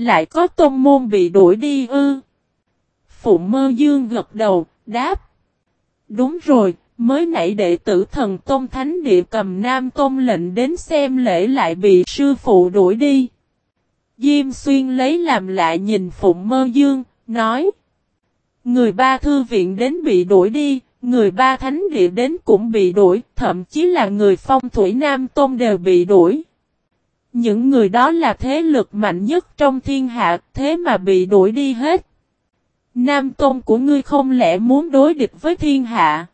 Lại có tôn môn bị đuổi đi ư. Phụ mơ dương gật đầu, đáp. Đúng rồi, mới nãy đệ tử thần tôn thánh địa cầm nam tôn lệnh đến xem lễ lại bị sư phụ đuổi đi. Diêm xuyên lấy làm lạ nhìn Phụng Mơ Dương, nói. Người ba thư viện đến bị đuổi đi, người ba thánh địa đến cũng bị đuổi, thậm chí là người phong thủy Nam Tôn đều bị đuổi. Những người đó là thế lực mạnh nhất trong thiên hạ, thế mà bị đuổi đi hết. Nam Tôn của ngươi không lẽ muốn đối địch với thiên hạ?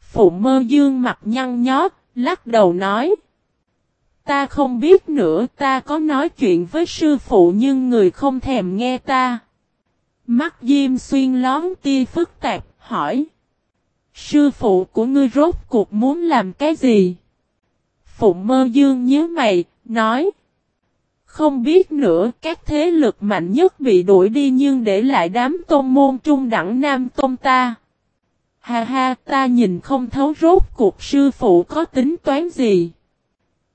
Phụ mơ dương mặt nhăn nhót, lắc đầu nói. Ta không biết nữa, ta có nói chuyện với sư phụ nhưng người không thèm nghe ta. Mắt Diêm Xuyên lón tia phức tạp, hỏi. Sư phụ của ngươi rốt cuộc muốn làm cái gì? Phụ mơ dương nhớ mày, nói. Không biết nữa, các thế lực mạnh nhất bị đuổi đi nhưng để lại đám tôn môn trung đẳng nam tôn ta. Ha ha, ta nhìn không thấu rốt cuộc sư phụ có tính toán gì.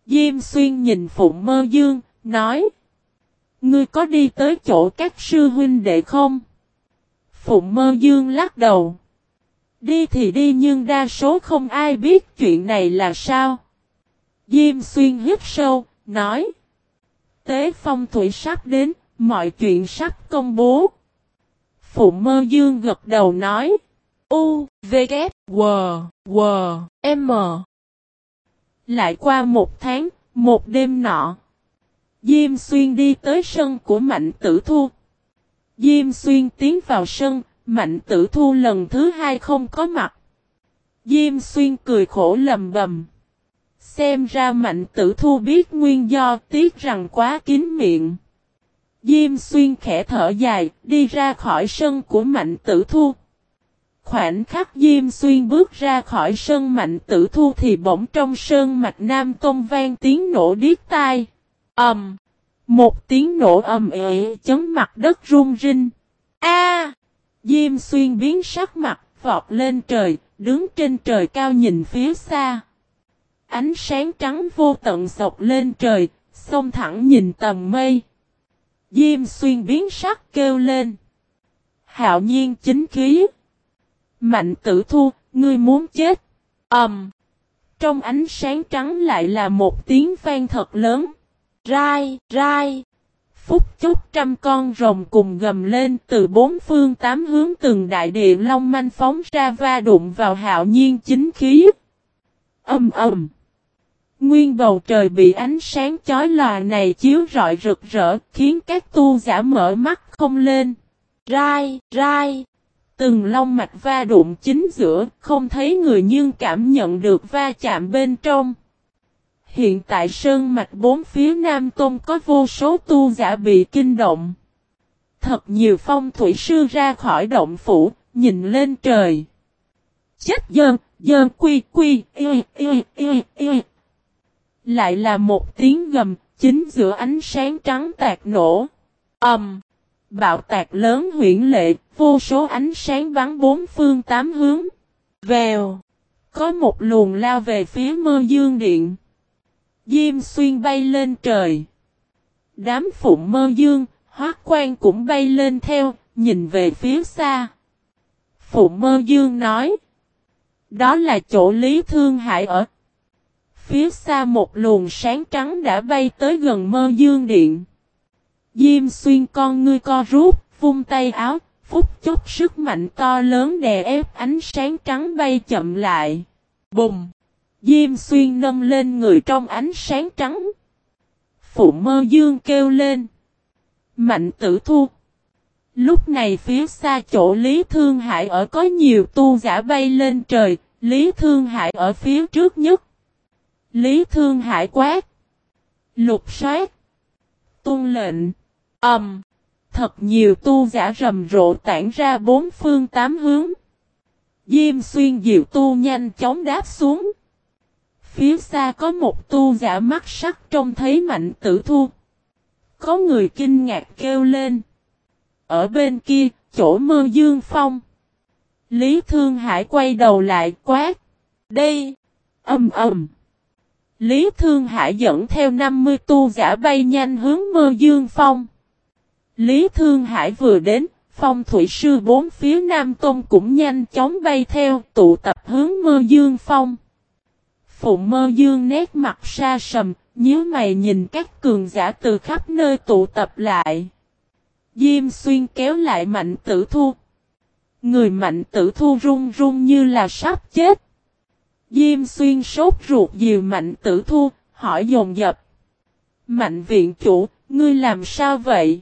Diêm xuyên nhìn Phụng Mơ Dương, nói. Ngươi có đi tới chỗ các sư huynh đệ không? Phụng Mơ Dương lắc đầu. Đi thì đi nhưng đa số không ai biết chuyện này là sao. Diêm xuyên hít sâu, nói. Tế phong thủy sắp đến, mọi chuyện sắp công bố. phụ Mơ Dương gật đầu nói. U, V, K, W, W, M. Lại qua một tháng, một đêm nọ. Diêm Xuyên đi tới sân của Mạnh Tử Thu. Diêm Xuyên tiến vào sân, Mạnh Tử Thu lần thứ hai không có mặt. Diêm Xuyên cười khổ lầm bầm. Xem ra Mạnh Tử Thu biết nguyên do tiếc rằng quá kín miệng. Diêm Xuyên khẽ thở dài, đi ra khỏi sân của Mạnh Tử Thu. Khoảnh khắc Diêm Xuyên bước ra khỏi sơn mạnh tử thu thì bỗng trong sơn mạch Nam công vang tiếng nổ điếc tai. Ầm! Um, một tiếng nổ ầm ệ chấn mặt đất rung rinh. A! Diêm Xuyên biến sắc mặt, vọt lên trời, đứng trên trời cao nhìn phía xa. Ánh sáng trắng vô tận sọc lên trời, xông thẳng nhìn tầm mây. Diêm Xuyên biến sắc kêu lên. Hạo nhiên chính khí. Mạnh tử thu, ngươi muốn chết. Ẩm. Um, trong ánh sáng trắng lại là một tiếng vang thật lớn. Rai, rai. Phúc chốc trăm con rồng cùng gầm lên từ bốn phương tám hướng từng đại địa long manh phóng ra va đụng vào hạo nhiên chính khí. Âm ầm. Nguyên bầu trời bị ánh sáng chói lòa này chiếu rọi rực rỡ khiến các tu giả mở mắt không lên. Rai, rai. Từng long mạch va đụng chính giữa, không thấy người nhưng cảm nhận được va chạm bên trong. Hiện tại sơn mạch bốn phía Nam Tôn có vô số tu giả bị kinh động. Thật nhiều phong thủy sư ra khỏi động phủ, nhìn lên trời. Chết dơn, dơn quy quy, y, y, y, y. Lại là một tiếng gầm, chính giữa ánh sáng trắng tạc nổ. ầm Um, bạo tạc lớn huyển lệ, vô số ánh sáng bắn bốn phương tám hướng. Vèo, có một luồng lao về phía mơ dương điện. Diêm xuyên bay lên trời. Đám phụng mơ dương, hoác quan cũng bay lên theo, nhìn về phía xa. Phụng mơ dương nói. Đó là chỗ Lý Thương Hải ở. Phía xa một luồng sáng trắng đã bay tới gần mơ dương điện. Diêm xuyên con ngươi co rút, vung tay áo, phút chốc sức mạnh to lớn đè ép ánh sáng trắng bay chậm lại. Bùng! Diêm xuyên nâng lên người trong ánh sáng trắng. Phụ mơ dương kêu lên. Mạnh tử thu. Lúc này phía xa chỗ Lý Thương Hải ở có nhiều tu giả bay lên trời, Lý Thương Hải ở phía trước nhất. Lý Thương Hải quát. Lục soát. Tôn lệnh. Ẩm. thật nhiều tu giả rầm rộ tản ra bốn phương tám hướng. Diêm xuyên diệu tu nhanh chóng đáp xuống. Phía xa có một tu giả mắt sắc trông thấy mạnh tử thu. Có người kinh ngạc kêu lên. Ở bên kia, chỗ mơ dương phong. Lý Thương Hải quay đầu lại quát. Đây! Âm ầm! Lý Thương Hải dẫn theo 50 tu giả bay nhanh hướng mơ dương phong. Lý Thương Hải vừa đến, phong thủy sư bốn phía Nam Tôn cũng nhanh chóng bay theo, tụ tập hướng mơ dương phong. Phụ mơ dương nét mặt xa sầm, nhớ mày nhìn các cường giả từ khắp nơi tụ tập lại. Diêm xuyên kéo lại mạnh tử thu. Người mạnh tử thu run run như là sắp chết. Diêm xuyên sốt ruột dìu mạnh tử thu, hỏi dồn dập. Mạnh viện chủ, ngươi làm sao vậy?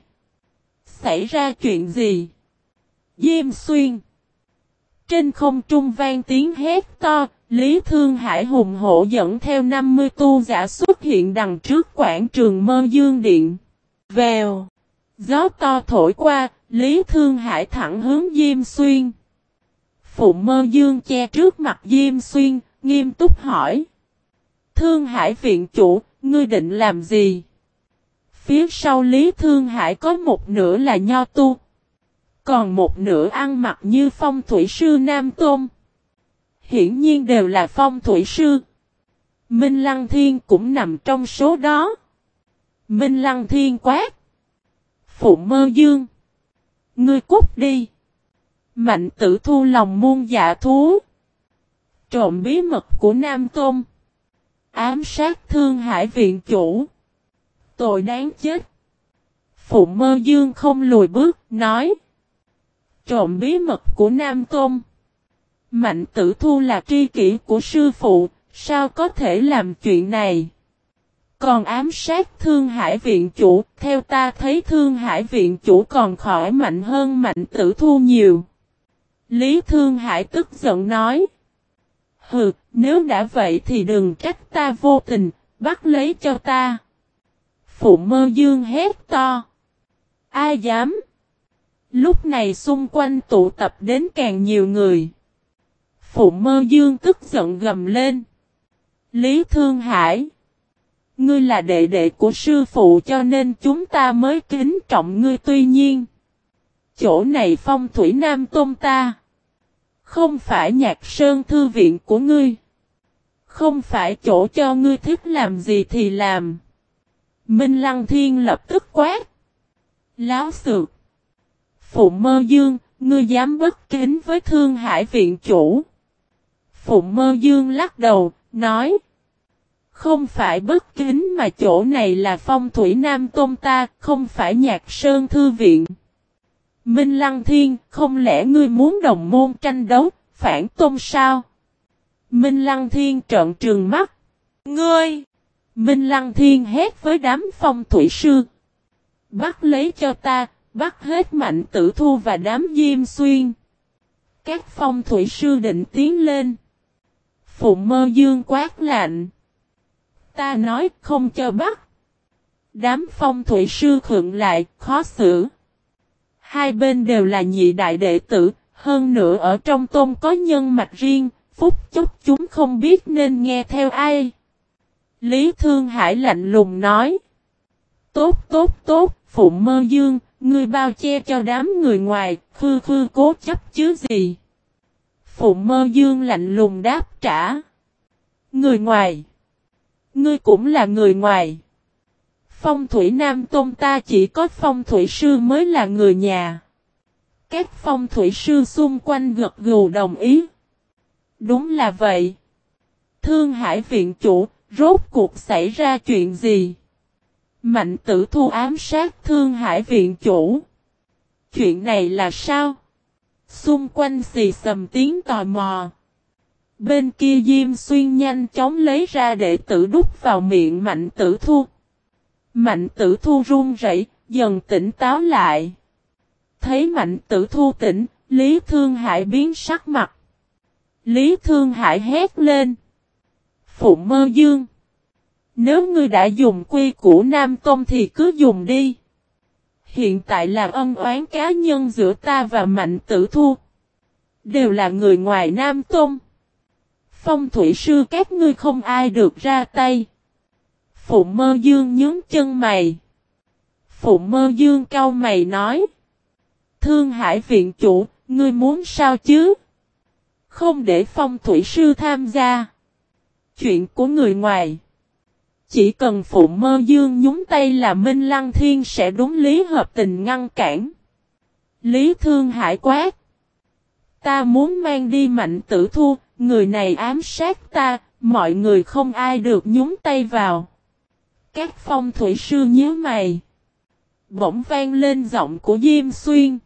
Xảy ra chuyện gì? Diêm xuyên. Trên không trung vang tiếng hét to, Lý Thương Hải hùng hổ dẫn theo 50 tu giả xuất hiện đằng trước quảng trường mơ dương điện. Vèo. Gió to thổi qua, Lý Thương Hải thẳng hướng Diêm Xuyên. Phụ mơ dương che trước mặt Diêm Xuyên, nghiêm túc hỏi. Thương Hải viện chủ, ngươi định làm gì? Phía sau Lý Thương Hải có một nửa là nho tu. Còn một nửa ăn mặc như phong thủy sư Nam Tôn. Hiển nhiên đều là phong thủy sư. Minh Lăng Thiên cũng nằm trong số đó. Minh Lăng Thiên quát. Phụ mơ dương. Ngươi cút đi. Mạnh tử thu lòng muôn dạ thú. Trộm bí mật của Nam Tôn. Ám sát thương hải viện chủ. Tội đáng chết. Phụ mơ dương không lùi bước, nói. Trộm bí mật của Nam Tôn. Mạnh tử thu là tri kỷ của sư phụ, sao có thể làm chuyện này? Còn ám sát Thương Hải Viện Chủ, theo ta thấy Thương Hải Viện Chủ còn khỏi mạnh hơn mạnh tử thu nhiều. Lý Thương Hải tức giận nói. Hừ, nếu đã vậy thì đừng trách ta vô tình, bắt lấy cho ta. Phụ mơ dương hét to. Ai dám? Lúc này xung quanh tụ tập đến càng nhiều người. Phụ mơ dương tức giận gầm lên. Lý Thương Hải. Ngươi là đệ đệ của sư phụ cho nên chúng ta mới kính trọng ngươi tuy nhiên. Chỗ này phong thủy nam tôn ta. Không phải nhạc sơn thư viện của ngươi. Không phải chỗ cho ngươi thích làm gì thì làm. Minh Lăng Thiên lập tức quát. Láo sược. Phụ mơ dương, ngươi dám bất kính với thương hải viện chủ. Phụ mơ dương lắc đầu, nói. Không phải bất kính mà chỗ này là phong thủy nam tôn ta, không phải nhạc sơn thư viện. Minh Lăng Thiên, không lẽ ngươi muốn đồng môn tranh đấu, phản tôn sao? Minh Lăng Thiên trợn trừng mắt. Ngươi! Minh Lăng Thiên hét với đám phong thủy sư. Bắt lấy cho ta, bắt hết mạnh tử thu và đám diêm xuyên. Các phong thủy sư định tiến lên. Phụ mơ dương quát lạnh. Ta nói không cho bắt. Đám phong thủy sư khượng lại, khó xử. Hai bên đều là nhị đại đệ tử, hơn nữa ở trong tôn có nhân mạch riêng, phúc chốc chúng không biết nên nghe theo ai. Lý Thương Hải lạnh lùng nói. Tốt tốt tốt, Phụ Mơ Dương, ngươi bao che cho đám người ngoài, khư khư cố chấp chứ gì. Phụ Mơ Dương lạnh lùng đáp trả. Người ngoài. Ngươi cũng là người ngoài. Phong thủy Nam Tôn ta chỉ có phong thủy sư mới là người nhà. Các phong thủy sư xung quanh gật gù đồng ý. Đúng là vậy. Thương Hải viện chủ, rốt cuộc xảy ra chuyện gì? Mạnh tử thu ám sát Thương Hải viện chủ. Chuyện này là sao? Xung quanh xì sầm tiếng tò mò. Bên kia Diêm Xuyên nhanh chóng lấy ra để tử đút vào miệng Mạnh Tử Thu. Mạnh Tử Thu run rẩy, dần tỉnh táo lại. Thấy Mạnh Tử Thu tỉnh, Lý Thương Hải biến sắc mặt. Lý Thương Hải hét lên. Phụ mơ dương. Nếu ngươi đã dùng quy của Nam Tông thì cứ dùng đi. Hiện tại là ân oán cá nhân giữa ta và Mạnh Tử Thu. Đều là người ngoài Nam Tông. Phong thủy sư các ngươi không ai được ra tay. Phụ mơ dương nhướng chân mày. Phụ mơ dương cau mày nói. Thương hải viện chủ, ngươi muốn sao chứ? Không để phong thủy sư tham gia. Chuyện của người ngoài. chỉ cần phụ mơ dương nhúng tay là Minh Lăng Thiên sẽ đúng lý hợp tình ngăn cản. Lý Thương Hải quát. Ta muốn mang đi mạnh tử thu, người này ám sát ta, mọi người không ai được nhúng tay vào. Các phong thủy sư nhớ mày. Bỗng vang lên giọng của Diêm Xuyên.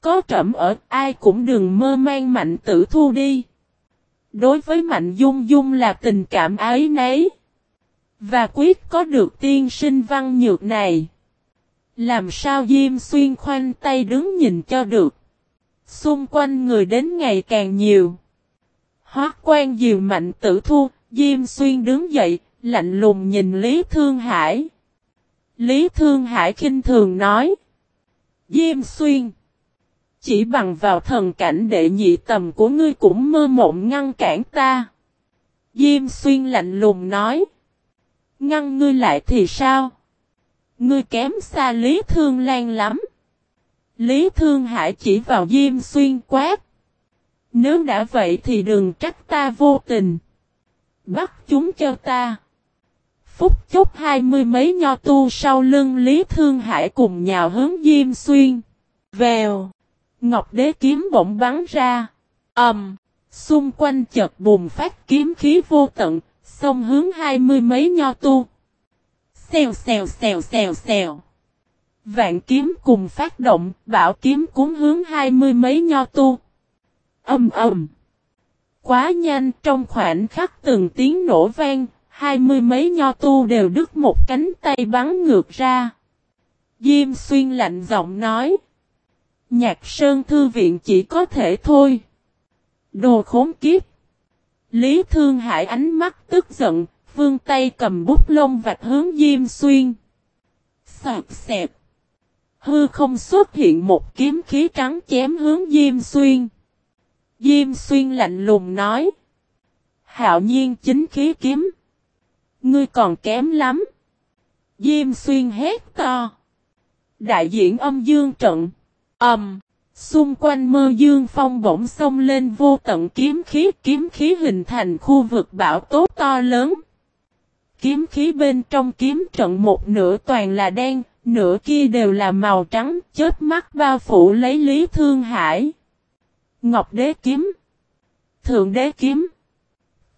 Có trẩm ở ai cũng đừng mơ mang mạnh tử thu đi. Đối với mạnh dung dung là tình cảm ái nấy. Và quyết có được tiên sinh văn nhược này. Làm sao Diêm Xuyên khoanh tay đứng nhìn cho được. Xung quanh người đến ngày càng nhiều. Hóa quan diều mạnh tử thu, Diêm Xuyên đứng dậy, lạnh lùng nhìn Lý Thương Hải. Lý Thương Hải khinh thường nói. Diêm Xuyên. Chỉ bằng vào thần cảnh đệ nhị tầm của ngươi cũng mơ mộng ngăn cản ta. Diêm Xuyên lạnh lùng nói. Ngăn ngươi lại thì sao? Ngươi kém xa Lý Thương Lan lắm. Lý Thương Hải chỉ vào Diêm Xuyên quát. Nếu đã vậy thì đừng trách ta vô tình. Bắt chúng cho ta. Phúc chốc hai mươi mấy nho tu sau lưng Lý Thương Hải cùng nhào hướng Diêm Xuyên. Vèo. Ngọc đế kiếm bỗng bắn ra. ầm, um, Xung quanh chợt bùng phát kiếm khí vô tận, xông hướng hai mươi mấy nho tu. Xèo xèo xèo xèo xèo. Vạn kiếm cùng phát động, bảo kiếm cuốn hướng hai mươi mấy nho tu. Âm ầm. Quá nhanh trong khoảnh khắc từng tiếng nổ vang, hai mươi mấy nho tu đều đứt một cánh tay bắn ngược ra. Diêm xuyên lạnh giọng nói. Nhạc sơn thư viện chỉ có thể thôi. Đồ khốn kiếp. Lý Thương Hải ánh mắt tức giận, vương tay cầm bút lông vạch hướng Diêm Xuyên. Sạc xẹp. Hư không xuất hiện một kiếm khí trắng chém hướng Diêm Xuyên. Diêm Xuyên lạnh lùng nói. Hạo nhiên chính khí kiếm. Ngươi còn kém lắm. Diêm Xuyên hét to. Đại diện âm dương trận. Âm. xung quanh mơ dương phong bỗng sông lên vô tận kiếm khí. Kiếm khí hình thành khu vực bão tố to lớn. Kiếm khí bên trong kiếm trận một nửa toàn là đen, nửa kia đều là màu trắng, chết mắt bao phủ lấy Lý Thương Hải. Ngọc Đế Kiếm Thượng Đế Kiếm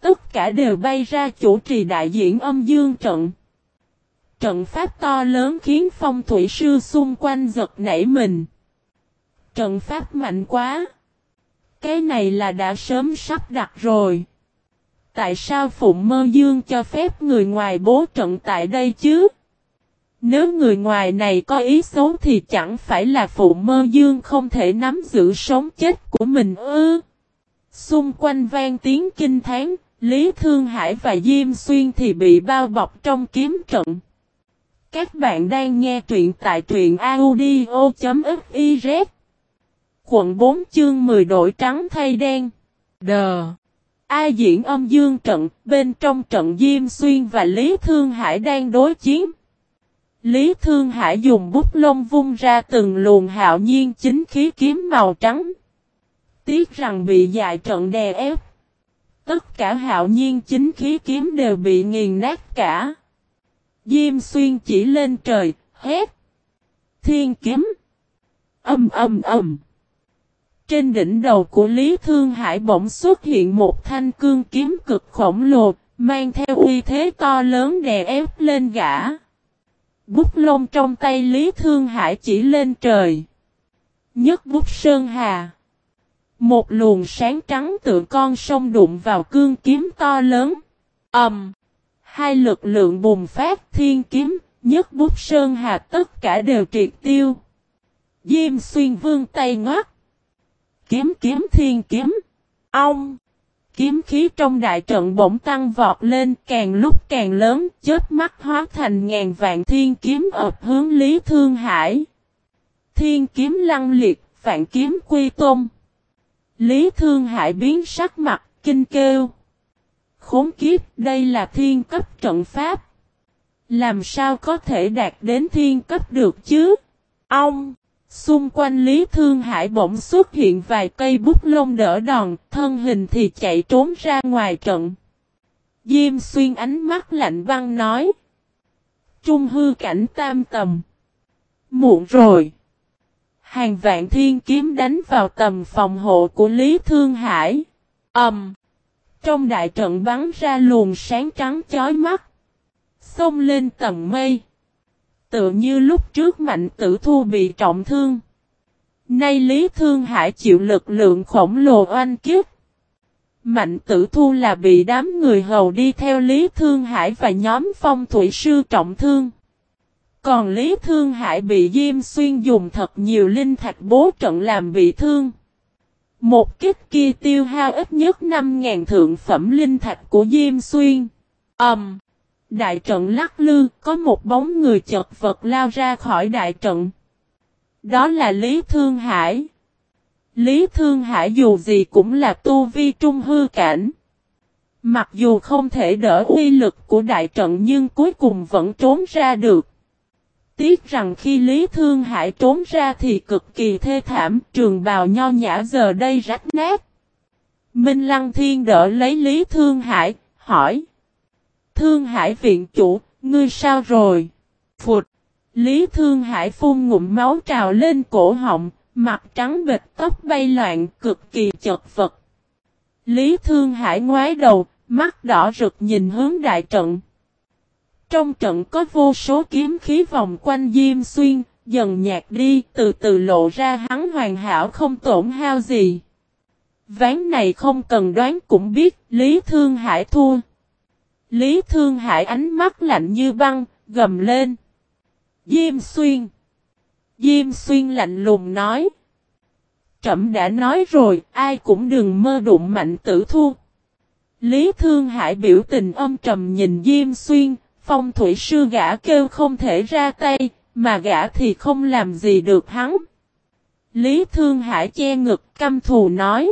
Tất cả đều bay ra chủ trì đại diện âm dương trận. Trận pháp to lớn khiến phong thủy sư xung quanh giật nảy mình. Trận pháp mạnh quá. Cái này là đã sớm sắp đặt rồi. Tại sao Phụng Mơ Dương cho phép người ngoài bố trận tại đây chứ? Nếu người ngoài này có ý xấu thì chẳng phải là Phụng Mơ Dương không thể nắm giữ sống chết của mình ư? Xung quanh vang tiếng kinh thán, Lý Thương Hải và Diêm Xuyên thì bị bao bọc trong kiếm trận. Các bạn đang nghe truyện tại truyện audio.fiz Quận 4 chương 10 đổi trắng thay đen. Đờ. A diễn âm dương trận, bên trong trận Diêm Xuyên và Lý Thương Hải đang đối chiến. Lý Thương Hải dùng bút lông vung ra từng luồng hạo nhiên chính khí kiếm màu trắng. Tiếc rằng bị dại trận đè ép. Tất cả hạo nhiên chính khí kiếm đều bị nghiền nát cả. Diêm xuyên chỉ lên trời, hét. Thiên kiếm. Âm âm âm. Trên đỉnh đầu của Lý Thương Hải bỗng xuất hiện một thanh cương kiếm cực khổng lồ, mang theo uy thế to lớn đè ép lên gã. Bút lông trong tay Lý Thương Hải chỉ lên trời. Nhất bút sơn hà. Một luồng sáng trắng tự con sông đụng vào cương kiếm to lớn. ầm, um, Hai lực lượng bùng phát thiên kiếm, nhất bút sơn hà tất cả đều triệt tiêu. Diêm xuyên vương tay ngót, Kiếm kiếm thiên kiếm. Ông. Kiếm khí trong đại trận bỗng tăng vọt lên càng lúc càng lớn, chết mắt hóa thành ngàn vạn thiên kiếm ập hướng Lý Thương Hải. Thiên kiếm lăng liệt, vạn kiếm quy tôn. Lý Thương Hải biến sắc mặt, kinh kêu. Khốn kiếp, đây là thiên cấp trận pháp. Làm sao có thể đạt đến thiên cấp được chứ? Ông! Xung quanh Lý Thương Hải bỗng xuất hiện vài cây bút lông đỡ đòn, thân hình thì chạy trốn ra ngoài trận. Diêm xuyên ánh mắt lạnh băng nói. Trung hư cảnh tam tầm. Muộn rồi. Hàng vạn thiên kiếm đánh vào tầm phòng hộ của Lý Thương Hải. âm Um, trong đại trận bắn ra luồng sáng trắng chói mắt. Xông lên tầng mây. Tựa như lúc trước mạnh tử thu bị trọng thương. Nay Lý Thương Hải chịu lực lượng khổng lồ oanh kiếp. Mạnh tử thu là bị đám người hầu đi theo Lý Thương Hải và nhóm phong thủy sư trọng thương. Còn Lý Thương Hải bị Diêm Xuyên dùng thật nhiều linh thạch bố trận làm bị thương. Một kích kia tiêu hao ít nhất 5.000 thượng phẩm linh thạch của Diêm Xuyên. Ẩm. Um, đại trận lắc lư, có một bóng người chật vật lao ra khỏi đại trận. Đó là Lý Thương Hải. Lý Thương Hải dù gì cũng là tu vi trung hư cảnh. Mặc dù không thể đỡ uy lực của đại trận nhưng cuối cùng vẫn trốn ra được. Tiếc rằng khi Lý Thương Hải trốn ra thì cực kỳ thê thảm, trường bào nho nhã giờ đây rách nát. Minh Lăng Thiên đỡ lấy Lý Thương Hải, hỏi. Thương Hải viện chủ, ngươi sao rồi? Phụt! Lý Thương Hải phun ngụm máu trào lên cổ họng, mặt trắng bịch tóc bay loạn cực kỳ chật vật. Lý Thương Hải ngoái đầu, mắt đỏ rực nhìn hướng đại trận. Trong trận có vô số kiếm khí vòng quanh Diêm Xuyên, dần nhạt đi, từ từ lộ ra hắn hoàn hảo không tổn hao gì. Ván này không cần đoán cũng biết, Lý Thương Hải thua. Lý Thương Hải ánh mắt lạnh như băng, gầm lên. Diêm Xuyên. Diêm Xuyên lạnh lùng nói. Trẩm đã nói rồi, ai cũng đừng mơ đụng mạnh tử thu. Lý Thương Hải biểu tình âm trầm nhìn Diêm Xuyên, phong thủy sư gã kêu không thể ra tay, mà gã thì không làm gì được hắn. Lý Thương Hải che ngực căm thù nói.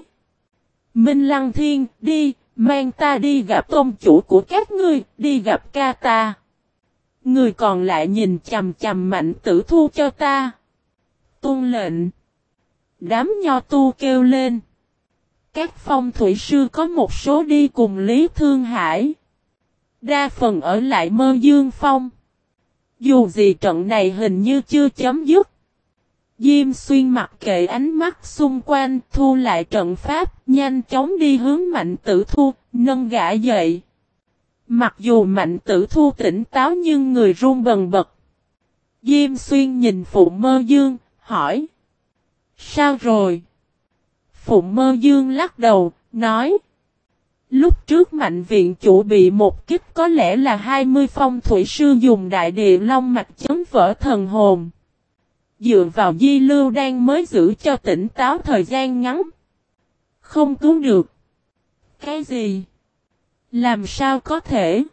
Minh Lăng Thiên, đi, mang ta đi gặp tôn chủ của các ngươi, đi gặp ca ta. Người còn lại nhìn chầm chầm mạnh tử thu cho ta. Tôn lệnh. Đám nho tu kêu lên. Các phong thủy sư có một số đi cùng Lý Thương Hải. Đa phần ở lại mơ dương phong. Dù gì trận này hình như chưa chấm dứt. Diêm xuyên mặc kệ ánh mắt xung quanh thu lại trận pháp, nhanh chóng đi hướng mạnh tử thu, nâng gã dậy. Mặc dù mạnh tử thu tỉnh táo nhưng người run bần bật. Diêm xuyên nhìn phụ mơ dương, hỏi. Sao rồi? Phụ mơ dương lắc đầu, nói. Lúc trước mạnh viện chủ bị một kích có lẽ là 20 phong thủy sư dùng đại địa long mạch chấn vỡ thần hồn. Dựa vào di lưu đang mới giữ cho tỉnh táo thời gian ngắn. Không cứu được. Cái gì? Làm sao có thể?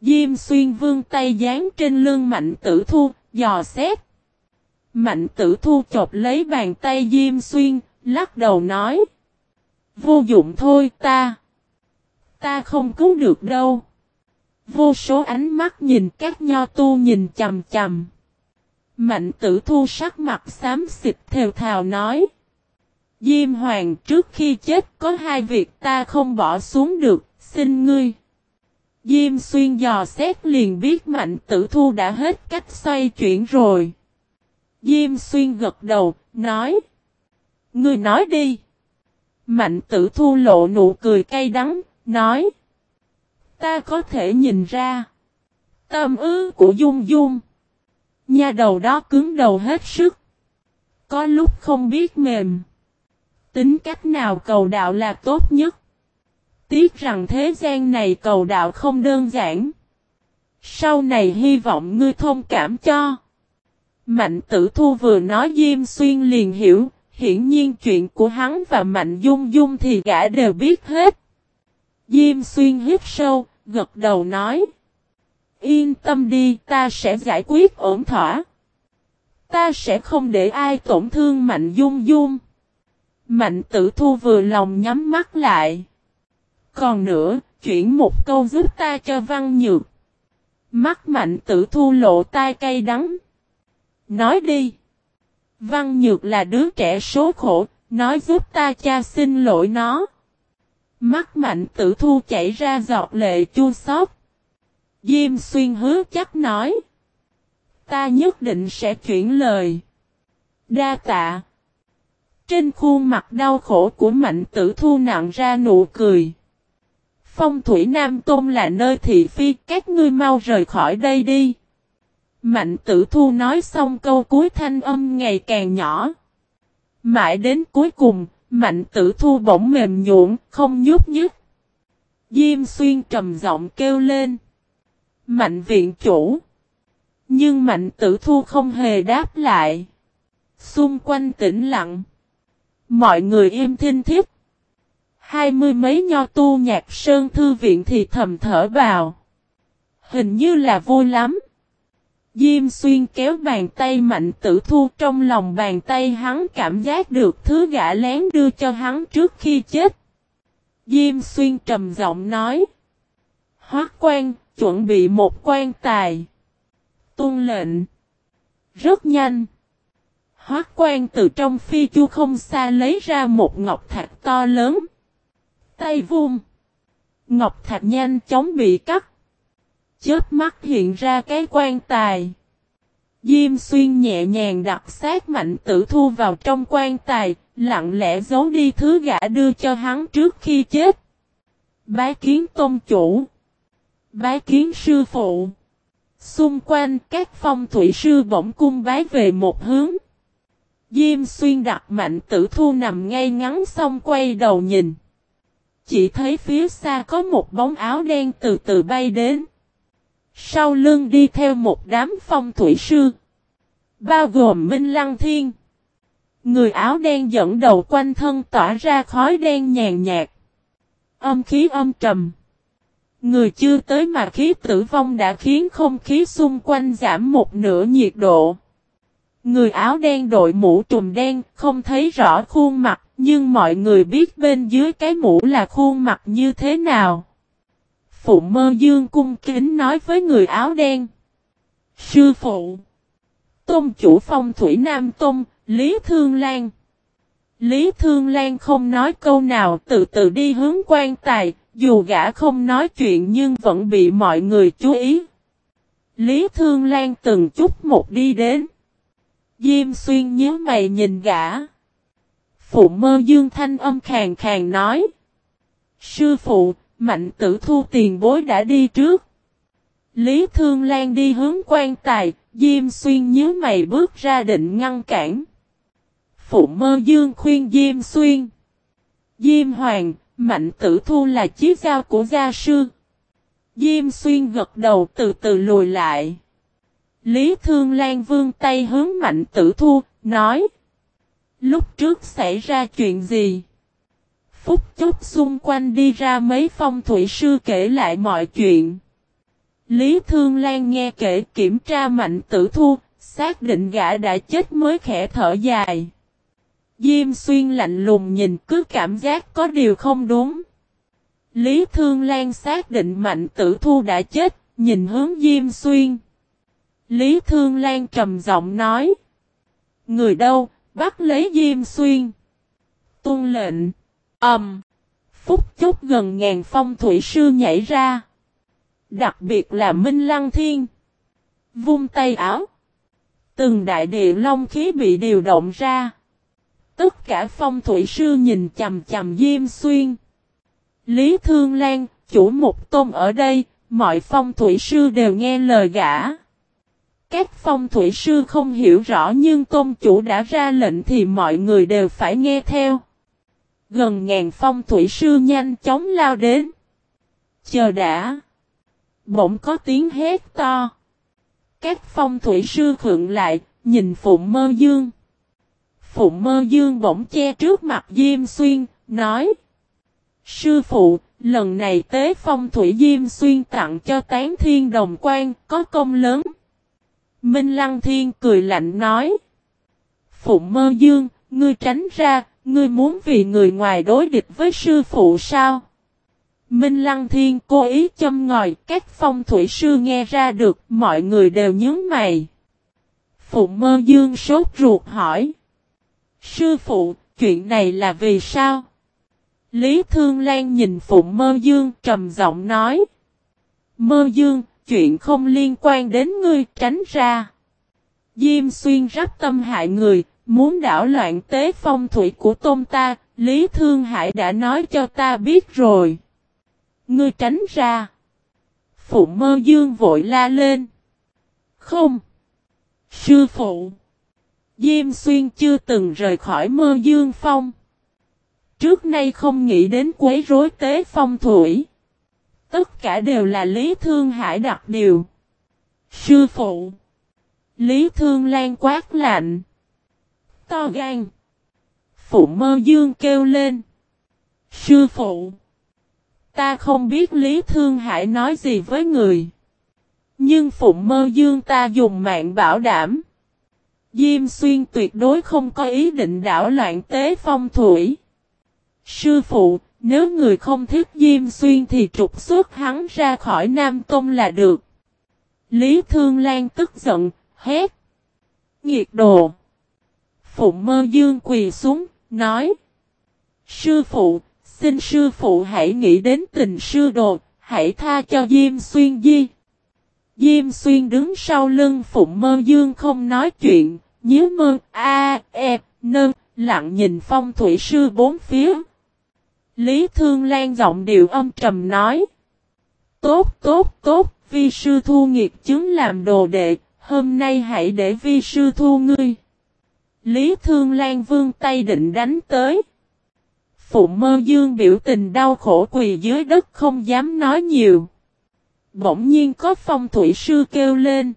Diêm xuyên vương tay dán trên lưng mạnh tử thu, dò xét. Mạnh tử thu chộp lấy bàn tay Diêm xuyên, lắc đầu nói. Vô dụng thôi ta. Ta không cứu được đâu. Vô số ánh mắt nhìn các nho tu nhìn chầm chầm. Mạnh tử thu sắc mặt xám xịt theo thào nói. Diêm hoàng trước khi chết có hai việc ta không bỏ xuống được, xin ngươi. Diêm xuyên dò xét liền biết mạnh tử thu đã hết cách xoay chuyển rồi. Diêm xuyên gật đầu, nói. Ngươi nói đi. Mạnh tử thu lộ nụ cười cay đắng, nói. Ta có thể nhìn ra. Tâm ư của Dung Dung. Nhà đầu đó cứng đầu hết sức. Có lúc không biết mềm. Tính cách nào cầu đạo là tốt nhất. Tiếc rằng thế gian này cầu đạo không đơn giản. Sau này hy vọng ngươi thông cảm cho. Mạnh tử thu vừa nói Diêm Xuyên liền hiểu, hiển nhiên chuyện của hắn và Mạnh Dung Dung thì gã đều biết hết. Diêm Xuyên hít sâu, gật đầu nói. Yên tâm đi, ta sẽ giải quyết ổn thỏa. Ta sẽ không để ai tổn thương Mạnh Dung Dung. Mạnh tử thu vừa lòng nhắm mắt lại. Còn nữa, chuyển một câu giúp ta cho văn nhược. Mắt mạnh tử thu lộ tai cay đắng. Nói đi. Văn nhược là đứa trẻ số khổ, nói giúp ta cha xin lỗi nó. Mắt mạnh tử thu chảy ra giọt lệ chua xót. Diêm xuyên hứa chắc nói. Ta nhất định sẽ chuyển lời. Đa tạ. Trên khuôn mặt đau khổ của mạnh tử thu nặng ra nụ cười. Phong thủy Nam Tôn là nơi thị phi, các ngươi mau rời khỏi đây đi. Mạnh tử thu nói xong câu cuối thanh âm ngày càng nhỏ. Mãi đến cuối cùng, mạnh tử thu bỗng mềm nhuộn, không nhúc nhích. Diêm xuyên trầm giọng kêu lên. Mạnh viện chủ. Nhưng mạnh tử thu không hề đáp lại. Xung quanh tĩnh lặng. Mọi người im thinh thiếp. Hai mươi mấy nho tu nhạc sơn thư viện thì thầm thở vào. Hình như là vui lắm. Diêm xuyên kéo bàn tay mạnh tử thu trong lòng bàn tay hắn cảm giác được thứ gã lén đưa cho hắn trước khi chết. Diêm xuyên trầm giọng nói. Hóa quan, chuẩn bị một quan tài. Tôn lệnh. Rất nhanh. Hóa quan từ trong phi chu không xa lấy ra một ngọc thạch to lớn. Tay vuông. Ngọc thạch nhanh chóng bị cắt. Chớp mắt hiện ra cái quan tài. Diêm xuyên nhẹ nhàng đặt sát mạnh tử thu vào trong quan tài, lặng lẽ giấu đi thứ gã đưa cho hắn trước khi chết. Bái kiến tôn chủ. Bái kiến sư phụ. Xung quanh các phong thủy sư bỗng cung bái về một hướng. Diêm xuyên đặt mạnh tử thu nằm ngay ngắn xong quay đầu nhìn. Chỉ thấy phía xa có một bóng áo đen từ từ bay đến. Sau lưng đi theo một đám phong thủy sư. Bao gồm Minh Lăng Thiên. Người áo đen dẫn đầu quanh thân tỏa ra khói đen nhàn nhạt. Âm khí âm trầm. Người chưa tới mà khí tử vong đã khiến không khí xung quanh giảm một nửa nhiệt độ. Người áo đen đội mũ trùm đen, không thấy rõ khuôn mặt, nhưng mọi người biết bên dưới cái mũ là khuôn mặt như thế nào. Phụ mơ dương cung kính nói với người áo đen. Sư phụ. Tôn chủ phong thủy Nam Tôn, Lý Thương Lan. Lý Thương Lan không nói câu nào từ từ đi hướng quan tài, dù gã không nói chuyện nhưng vẫn bị mọi người chú ý. Lý Thương Lan từng chút một đi đến. Diêm xuyên nhớ mày nhìn gã. Phụ mơ dương thanh âm khàng khàng nói. Sư phụ, mạnh tử thu tiền bối đã đi trước. Lý Thương Lan đi hướng quan tài, Diêm Xuyên nhớ mày bước ra định ngăn cản. Phụ mơ dương khuyên Diêm Xuyên. Diêm Hoàng, mạnh tử thu là chiếc dao của gia sư. Diêm Xuyên gật đầu từ từ lùi lại. Lý Thương Lan vương tay hướng mạnh tử thu, nói. Lúc trước xảy ra chuyện gì? Phúc chốc xung quanh đi ra mấy phong thủy sư kể lại mọi chuyện. Lý Thương Lan nghe kể kiểm tra mạnh tử thu, xác định gã đã chết mới khẽ thở dài. Diêm xuyên lạnh lùng nhìn cứ cảm giác có điều không đúng. Lý Thương Lan xác định mạnh tử thu đã chết, nhìn hướng Diêm xuyên. Lý Thương Lan trầm giọng nói. Người đâu, bắt lấy Diêm xuyên. Tôn lệnh. Ẩm. Um, phút chốc gần ngàn phong thủy sư nhảy ra. Đặc biệt là Minh Lăng Thiên. Vung tay áo. Từng đại địa long khí bị điều động ra. Tất cả phong thủy sư nhìn chầm chầm Diêm Xuyên. Lý Thương Lan, chủ một tôn ở đây, mọi phong thủy sư đều nghe lời gã. Các phong thủy sư không hiểu rõ nhưng tôn chủ đã ra lệnh thì mọi người đều phải nghe theo. Gần ngàn phong thủy sư nhanh chóng lao đến. Chờ đã. Bỗng có tiếng hét to. Các phong thủy sư khượng lại, nhìn Phụng Mơ Dương. Phụng Mơ Dương bỗng che trước mặt Diêm Xuyên, nói. Sư phụ, lần này tế phong thủy Diêm Xuyên tặng cho tán thiên đồng quan, có công lớn. Minh Lăng Thiên cười lạnh nói. Phụng Mơ Dương, ngươi tránh ra, ngươi muốn vì người ngoài đối địch với sư phụ sao? Minh Lăng Thiên cố ý châm ngòi, các phong thủy sư nghe ra được, mọi người đều nhớ mày. Phụ mơ dương sốt ruột hỏi. Sư phụ, chuyện này là vì sao? Lý Thương Lan nhìn Phụng Mơ Dương trầm giọng nói. Mơ Dương, chuyện không liên quan đến ngươi tránh ra. Diêm xuyên rắp tâm hại người, muốn đảo loạn tế phong thủy của tôn ta, Lý Thương Hải đã nói cho ta biết rồi. Ngươi tránh ra. Phụ mơ dương vội la lên. Không. Sư phụ. Diêm xuyên chưa từng rời khỏi mơ dương phong. Trước nay không nghĩ đến quấy rối tế phong thủy. Tất cả đều là Lý Thương Hải đặt điều. Sư phụ. Lý Thương Lan quát lạnh. To gan. Phụ mơ dương kêu lên. Sư phụ. Ta không biết Lý Thương Hải nói gì với người. Nhưng phụ Mơ Dương ta dùng mạng bảo đảm. Diêm Xuyên tuyệt đối không có ý định đảo loạn tế phong thủy. Sư phụ, nếu người không thích Diêm Xuyên thì trục xuất hắn ra khỏi Nam Tông là được. Lý Thương Lan tức giận, hét. Nhiệt đồ. Phụng Mơ Dương quỳ xuống, nói. Sư phụ, Xin sư phụ hãy nghĩ đến tình sư đồ, hãy tha cho Diêm Xuyên Di. Diêm Xuyên đứng sau lưng Phụng Mơ Dương không nói chuyện, nhớ mơ, a, e, nơ, lặng nhìn phong thủy sư bốn phía. Lý Thương Lan giọng điệu âm trầm nói. Tốt, tốt, tốt, vi sư thu nghiệt chứng làm đồ đệ, hôm nay hãy để vi sư thu ngươi. Lý Thương Lan vương tay định đánh tới. Phụ mơ dương biểu tình đau khổ quỳ dưới đất không dám nói nhiều. Bỗng nhiên có phong thủy sư kêu lên.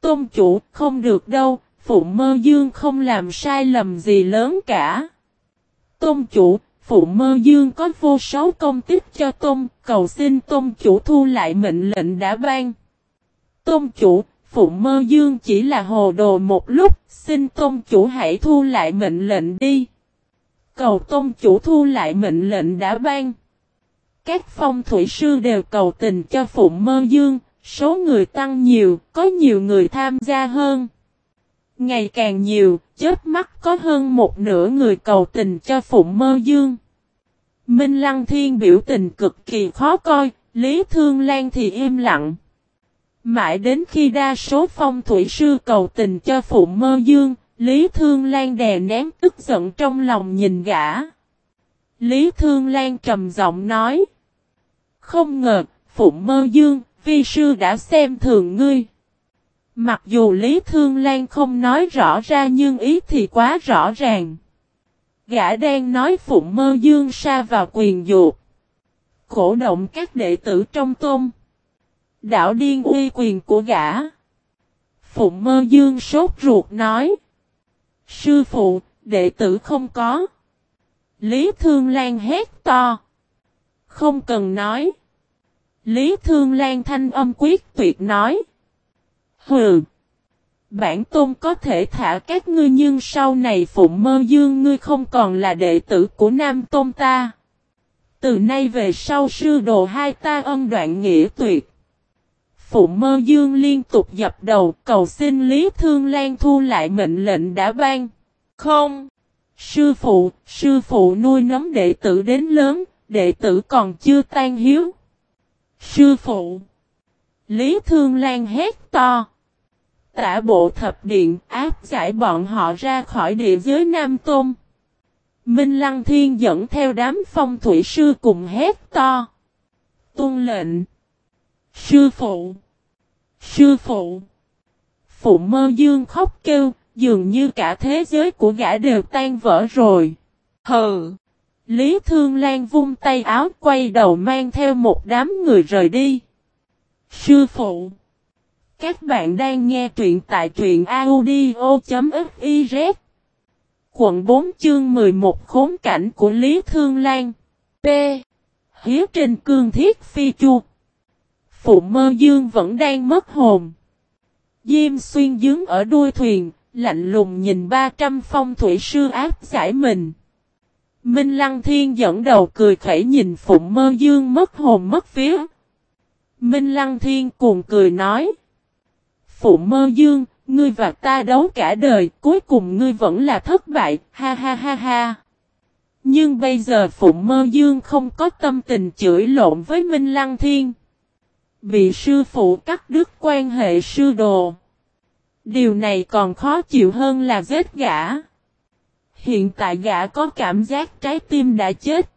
Tôn chủ không được đâu, phụ mơ dương không làm sai lầm gì lớn cả. Tôn chủ, phụ mơ dương có vô số công tích cho tôn, cầu xin tôn chủ thu lại mệnh lệnh đã ban. Tôn chủ, phụ mơ dương chỉ là hồ đồ một lúc, xin tôn chủ hãy thu lại mệnh lệnh đi. Cầu tôn chủ thu lại mệnh lệnh đã ban. Các phong thủy sư đều cầu tình cho Phụng Mơ Dương, số người tăng nhiều, có nhiều người tham gia hơn. Ngày càng nhiều, chết mắt có hơn một nửa người cầu tình cho Phụng Mơ Dương. Minh Lăng Thiên biểu tình cực kỳ khó coi, Lý Thương Lan thì im lặng. Mãi đến khi đa số phong thủy sư cầu tình cho phụ Mơ Dương, Lý Thương Lan đè nén tức giận trong lòng nhìn gã. Lý Thương Lan trầm giọng nói. Không ngờ, phụ Mơ Dương, vi sư đã xem thường ngươi. Mặc dù Lý Thương Lan không nói rõ ra nhưng ý thì quá rõ ràng. Gã đang nói phụ Mơ Dương sa vào quyền dục. Cổ động các đệ tử trong tôm. Đạo điên uy quyền của gã. Phụng Mơ Dương sốt ruột nói. Sư phụ, đệ tử không có. Lý Thương Lan hét to. Không cần nói. Lý Thương Lan thanh âm quyết tuyệt nói. Hừ. Bản tôn có thể thả các ngươi nhưng sau này Phụng Mơ Dương ngươi không còn là đệ tử của Nam Tôn ta. Từ nay về sau sư đồ hai ta ân đoạn nghĩa tuyệt phụ Mơ Dương liên tục dập đầu cầu xin Lý Thương Lan thu lại mệnh lệnh đã ban. Không. Sư phụ, sư phụ nuôi nấm đệ tử đến lớn, đệ tử còn chưa tan hiếu. Sư phụ. Lý Thương Lan hét to. Tả bộ thập điện áp giải bọn họ ra khỏi địa giới Nam Tôn. Minh Lăng Thiên dẫn theo đám phong thủy sư cùng hét to. Tôn lệnh. Sư phụ. Sư phụ. Phụ mơ dương khóc kêu, dường như cả thế giới của gã đều tan vỡ rồi. Hừ! Lý Thương Lan vung tay áo quay đầu mang theo một đám người rời đi. Sư phụ! Các bạn đang nghe truyện tại truyện audio.fiz Quận 4 chương 11 khốn cảnh của Lý Thương Lan P. Hiếu trình cương thiết phi chuột Phụ mơ dương vẫn đang mất hồn. Diêm xuyên dướng ở đuôi thuyền, lạnh lùng nhìn 300 phong thủy sư áp giải mình. Minh Lăng Thiên dẫn đầu cười khẩy nhìn Phụng Mơ Dương mất hồn mất phía. Minh Lăng Thiên cuồng cười nói. Phụng Mơ Dương, ngươi và ta đấu cả đời, cuối cùng ngươi vẫn là thất bại, ha ha ha ha. Nhưng bây giờ Phụng Mơ Dương không có tâm tình chửi lộn với Minh Lăng Thiên. Bị sư phụ cắt đứt quan hệ sư đồ. Điều này còn khó chịu hơn là giết gã. Hiện tại gã có cảm giác trái tim đã chết.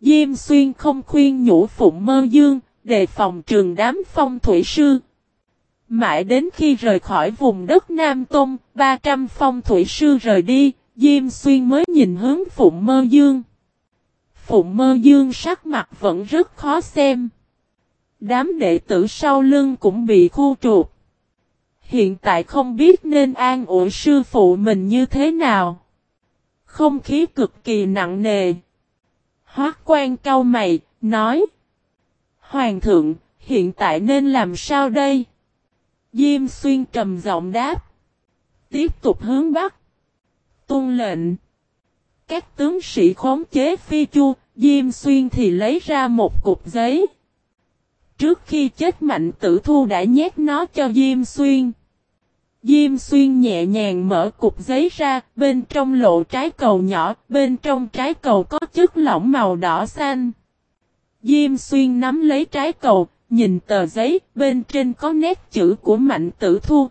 Diêm xuyên không khuyên nhủ Phụng Mơ Dương, đề phòng trường đám phong thủy sư. Mãi đến khi rời khỏi vùng đất Nam Tông, 300 phong thủy sư rời đi, Diêm Xuyên mới nhìn hướng Phụng Mơ Dương. Phụng Mơ Dương sắc mặt vẫn rất khó xem. Đám đệ tử sau lưng cũng bị khu trục. Hiện tại không biết nên an ủi sư phụ mình như thế nào. Không khí cực kỳ nặng nề. Hoác quan cau mày, nói. Hoàng thượng, hiện tại nên làm sao đây? Diêm xuyên trầm giọng đáp. Tiếp tục hướng bắc. Tôn lệnh. Các tướng sĩ khống chế phi chu, Diêm xuyên thì lấy ra một cục giấy. Trước khi chết mạnh tử thu đã nhét nó cho Diêm xuyên. Diêm xuyên nhẹ nhàng mở cục giấy ra, bên trong lộ trái cầu nhỏ, bên trong trái cầu có chất lỏng màu đỏ xanh. Diêm xuyên nắm lấy trái cầu, nhìn tờ giấy, bên trên có nét chữ của Mạnh Tử Thu.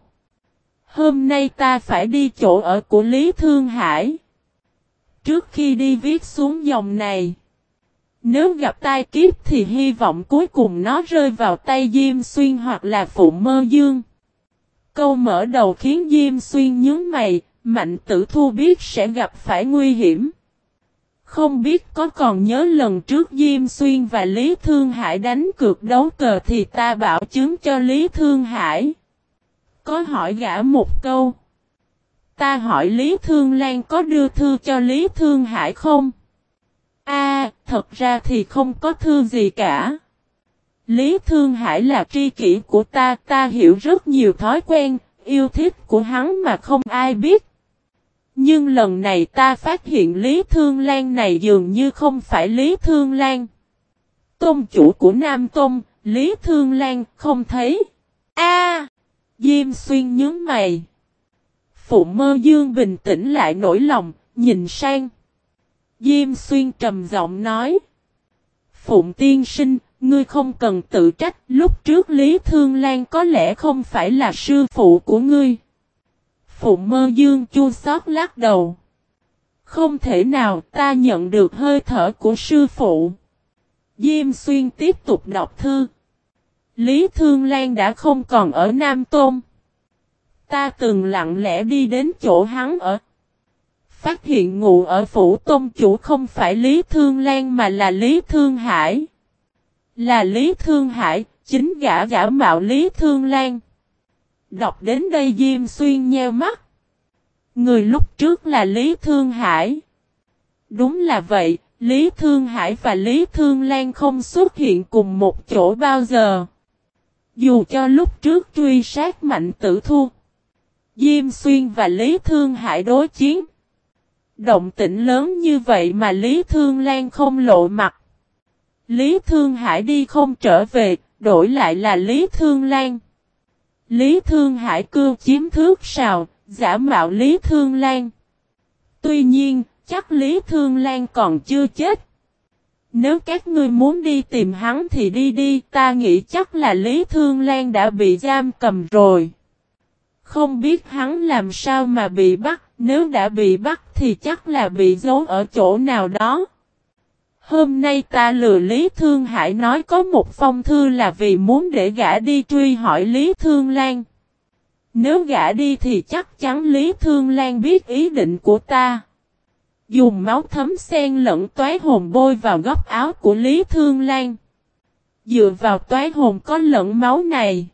Hôm nay ta phải đi chỗ ở của Lý Thương Hải. Trước khi đi viết xuống dòng này. Nếu gặp tai kiếp thì hy vọng cuối cùng nó rơi vào tay Diêm Xuyên hoặc là Phụ Mơ Dương. Câu mở đầu khiến Diêm Xuyên nhớ mày, Mạnh Tử Thu biết sẽ gặp phải nguy hiểm. Không biết có còn nhớ lần trước Diêm Xuyên và Lý Thương Hải đánh cược đấu cờ thì ta bảo chứng cho Lý Thương Hải. Có hỏi gã một câu. Ta hỏi Lý Thương Lan có đưa thư cho Lý Thương Hải không? Thật ra thì không có thư gì cả. Lý Thương Hải là tri kỷ của ta, ta hiểu rất nhiều thói quen, yêu thích của hắn mà không ai biết. Nhưng lần này ta phát hiện Lý Thương Lan này dường như không phải Lý Thương Lan. Tôn chủ của Nam Tôn, Lý Thương Lan không thấy. A, Diêm Xuyên nhớ mày. Phụ mơ dương bình tĩnh lại nổi lòng, nhìn sang. Diêm Xuyên trầm giọng nói. Phụng tiên sinh, ngươi không cần tự trách, lúc trước Lý Thương Lan có lẽ không phải là sư phụ của ngươi. Phụng mơ dương chua xót lắc đầu. Không thể nào ta nhận được hơi thở của sư phụ. Diêm xuyên tiếp tục đọc thư. Lý Thương Lan đã không còn ở Nam Tôn. Ta từng lặng lẽ đi đến chỗ hắn ở. Phát hiện ngụ ở phủ tôn chủ không phải Lý Thương Lan mà là Lý Thương Hải. Là Lý Thương Hải, chính gã giả mạo Lý Thương Lan. Đọc đến đây Diêm Xuyên nheo mắt. Người lúc trước là Lý Thương Hải. Đúng là vậy, Lý Thương Hải và Lý Thương Lan không xuất hiện cùng một chỗ bao giờ. Dù cho lúc trước truy sát mạnh tử thu. Diêm Xuyên và Lý Thương Hải đối chiến. Động tĩnh lớn như vậy mà Lý Thương Lan không lộ mặt. Lý Thương Hải đi không trở về, đổi lại là Lý Thương Lan. Lý Thương Hải cưu chiếm thước sào, giả mạo Lý Thương Lan. Tuy nhiên, chắc Lý Thương Lan còn chưa chết. Nếu các ngươi muốn đi tìm hắn thì đi đi, ta nghĩ chắc là Lý Thương Lan đã bị giam cầm rồi. Không biết hắn làm sao mà bị bắt, nếu đã bị bắt thì chắc là bị giấu ở chỗ nào đó. Hôm nay ta lừa Lý Thương Hải nói có một phong thư là vì muốn để gã đi truy hỏi Lý Thương Lan. Nếu gã đi thì chắc chắn Lý Thương Lan biết ý định của ta. Dùng máu thấm sen lẫn toái hồn bôi vào góc áo của Lý Thương Lan. Dựa vào toái hồn có lẫn máu này.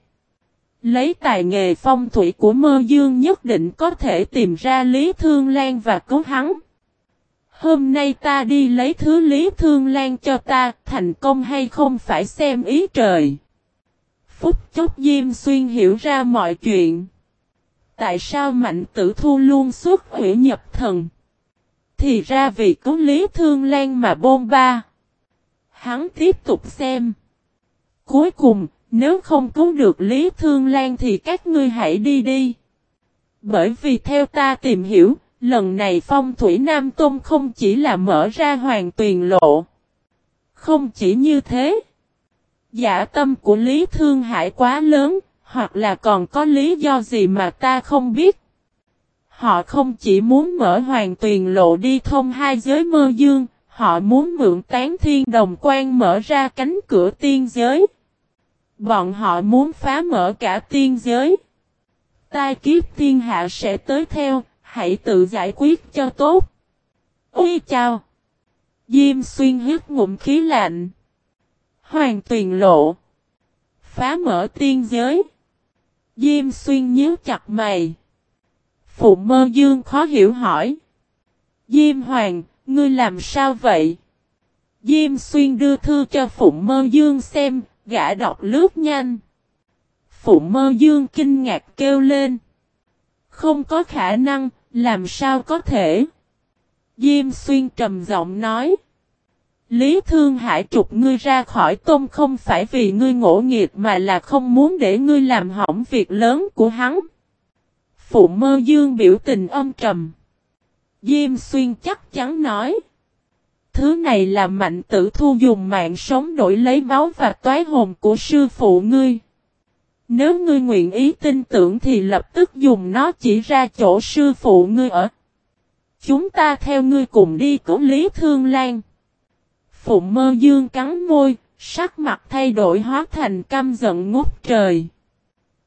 Lấy tài nghề phong thủy của mơ dương nhất định có thể tìm ra Lý Thương Lan và cứu hắn. Hôm nay ta đi lấy thứ Lý Thương Lan cho ta, thành công hay không phải xem ý trời. Phúc chốc Diêm Xuyên hiểu ra mọi chuyện. Tại sao Mạnh Tử Thu luôn xuất hủy nhập thần? Thì ra vì cứu Lý Thương Lan mà bôn ba. Hắn tiếp tục xem. Cuối cùng, nếu không cứu được Lý Thương Lan thì các ngươi hãy đi đi. Bởi vì theo ta tìm hiểu, lần này phong thủy Nam Tôn không chỉ là mở ra hoàng tuyền lộ. Không chỉ như thế. Giả tâm của Lý Thương Hải quá lớn, hoặc là còn có lý do gì mà ta không biết. Họ không chỉ muốn mở hoàng tuyền lộ đi thông hai giới mơ dương, họ muốn mượn tán thiên đồng quan mở ra cánh cửa tiên giới. Bọn họ muốn phá mở cả tiên giới. Tai kiếp thiên hạ sẽ tới theo, hãy tự giải quyết cho tốt. Ui chào! Diêm xuyên hít ngụm khí lạnh. Hoàng tuyền lộ. Phá mở tiên giới. Diêm xuyên nhíu chặt mày. Phụ mơ dương khó hiểu hỏi. Diêm hoàng, ngươi làm sao vậy? Diêm xuyên đưa thư cho Phụ mơ dương xem, gã đọc lướt nhanh. Phụ mơ dương kinh ngạc kêu lên. Không có khả năng, làm sao có thể? Diêm xuyên trầm giọng nói. Lý Thương Hải trục ngươi ra khỏi tôm không phải vì ngươi ngỗ nghiệt mà là không muốn để ngươi làm hỏng việc lớn của hắn. Phụ mơ dương biểu tình âm trầm. Diêm xuyên chắc chắn nói. Thứ này là mạnh tử thu dùng mạng sống đổi lấy máu và toái hồn của sư phụ ngươi. Nếu ngươi nguyện ý tin tưởng thì lập tức dùng nó chỉ ra chỗ sư phụ ngươi ở. Chúng ta theo ngươi cùng đi cứu Lý Thương Lan. Phụ mơ dương cắn môi, sắc mặt thay đổi hóa thành căm giận ngút trời.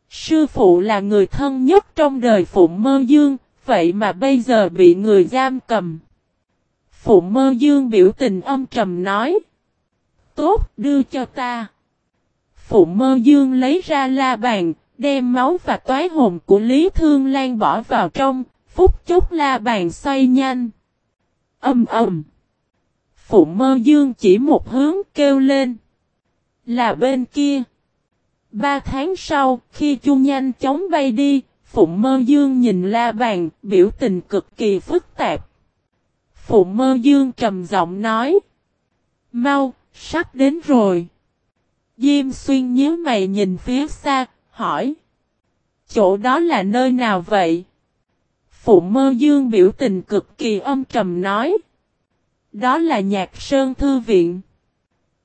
Sư phụ là người thân nhất trong đời phụ mơ dương, vậy mà bây giờ bị người giam cầm. Phụ mơ dương biểu tình âm trầm nói. Tốt, đưa cho ta. Phụ mơ dương lấy ra la bàn, đem máu và toái hồn của Lý Thương Lan bỏ vào trong, phút chốc la bàn xoay nhanh. Âm ầm. Phụ mơ dương chỉ một hướng kêu lên. Là bên kia. Ba tháng sau, khi chu nhanh chóng bay đi, Phụ mơ dương nhìn la bàn, biểu tình cực kỳ phức tạp. Phụ mơ dương trầm giọng nói. Mau, sắp đến rồi. Diêm xuyên nhíu mày nhìn phía xa, hỏi. Chỗ đó là nơi nào vậy? Phụ mơ dương biểu tình cực kỳ âm trầm nói. Đó là nhạc sơn thư viện.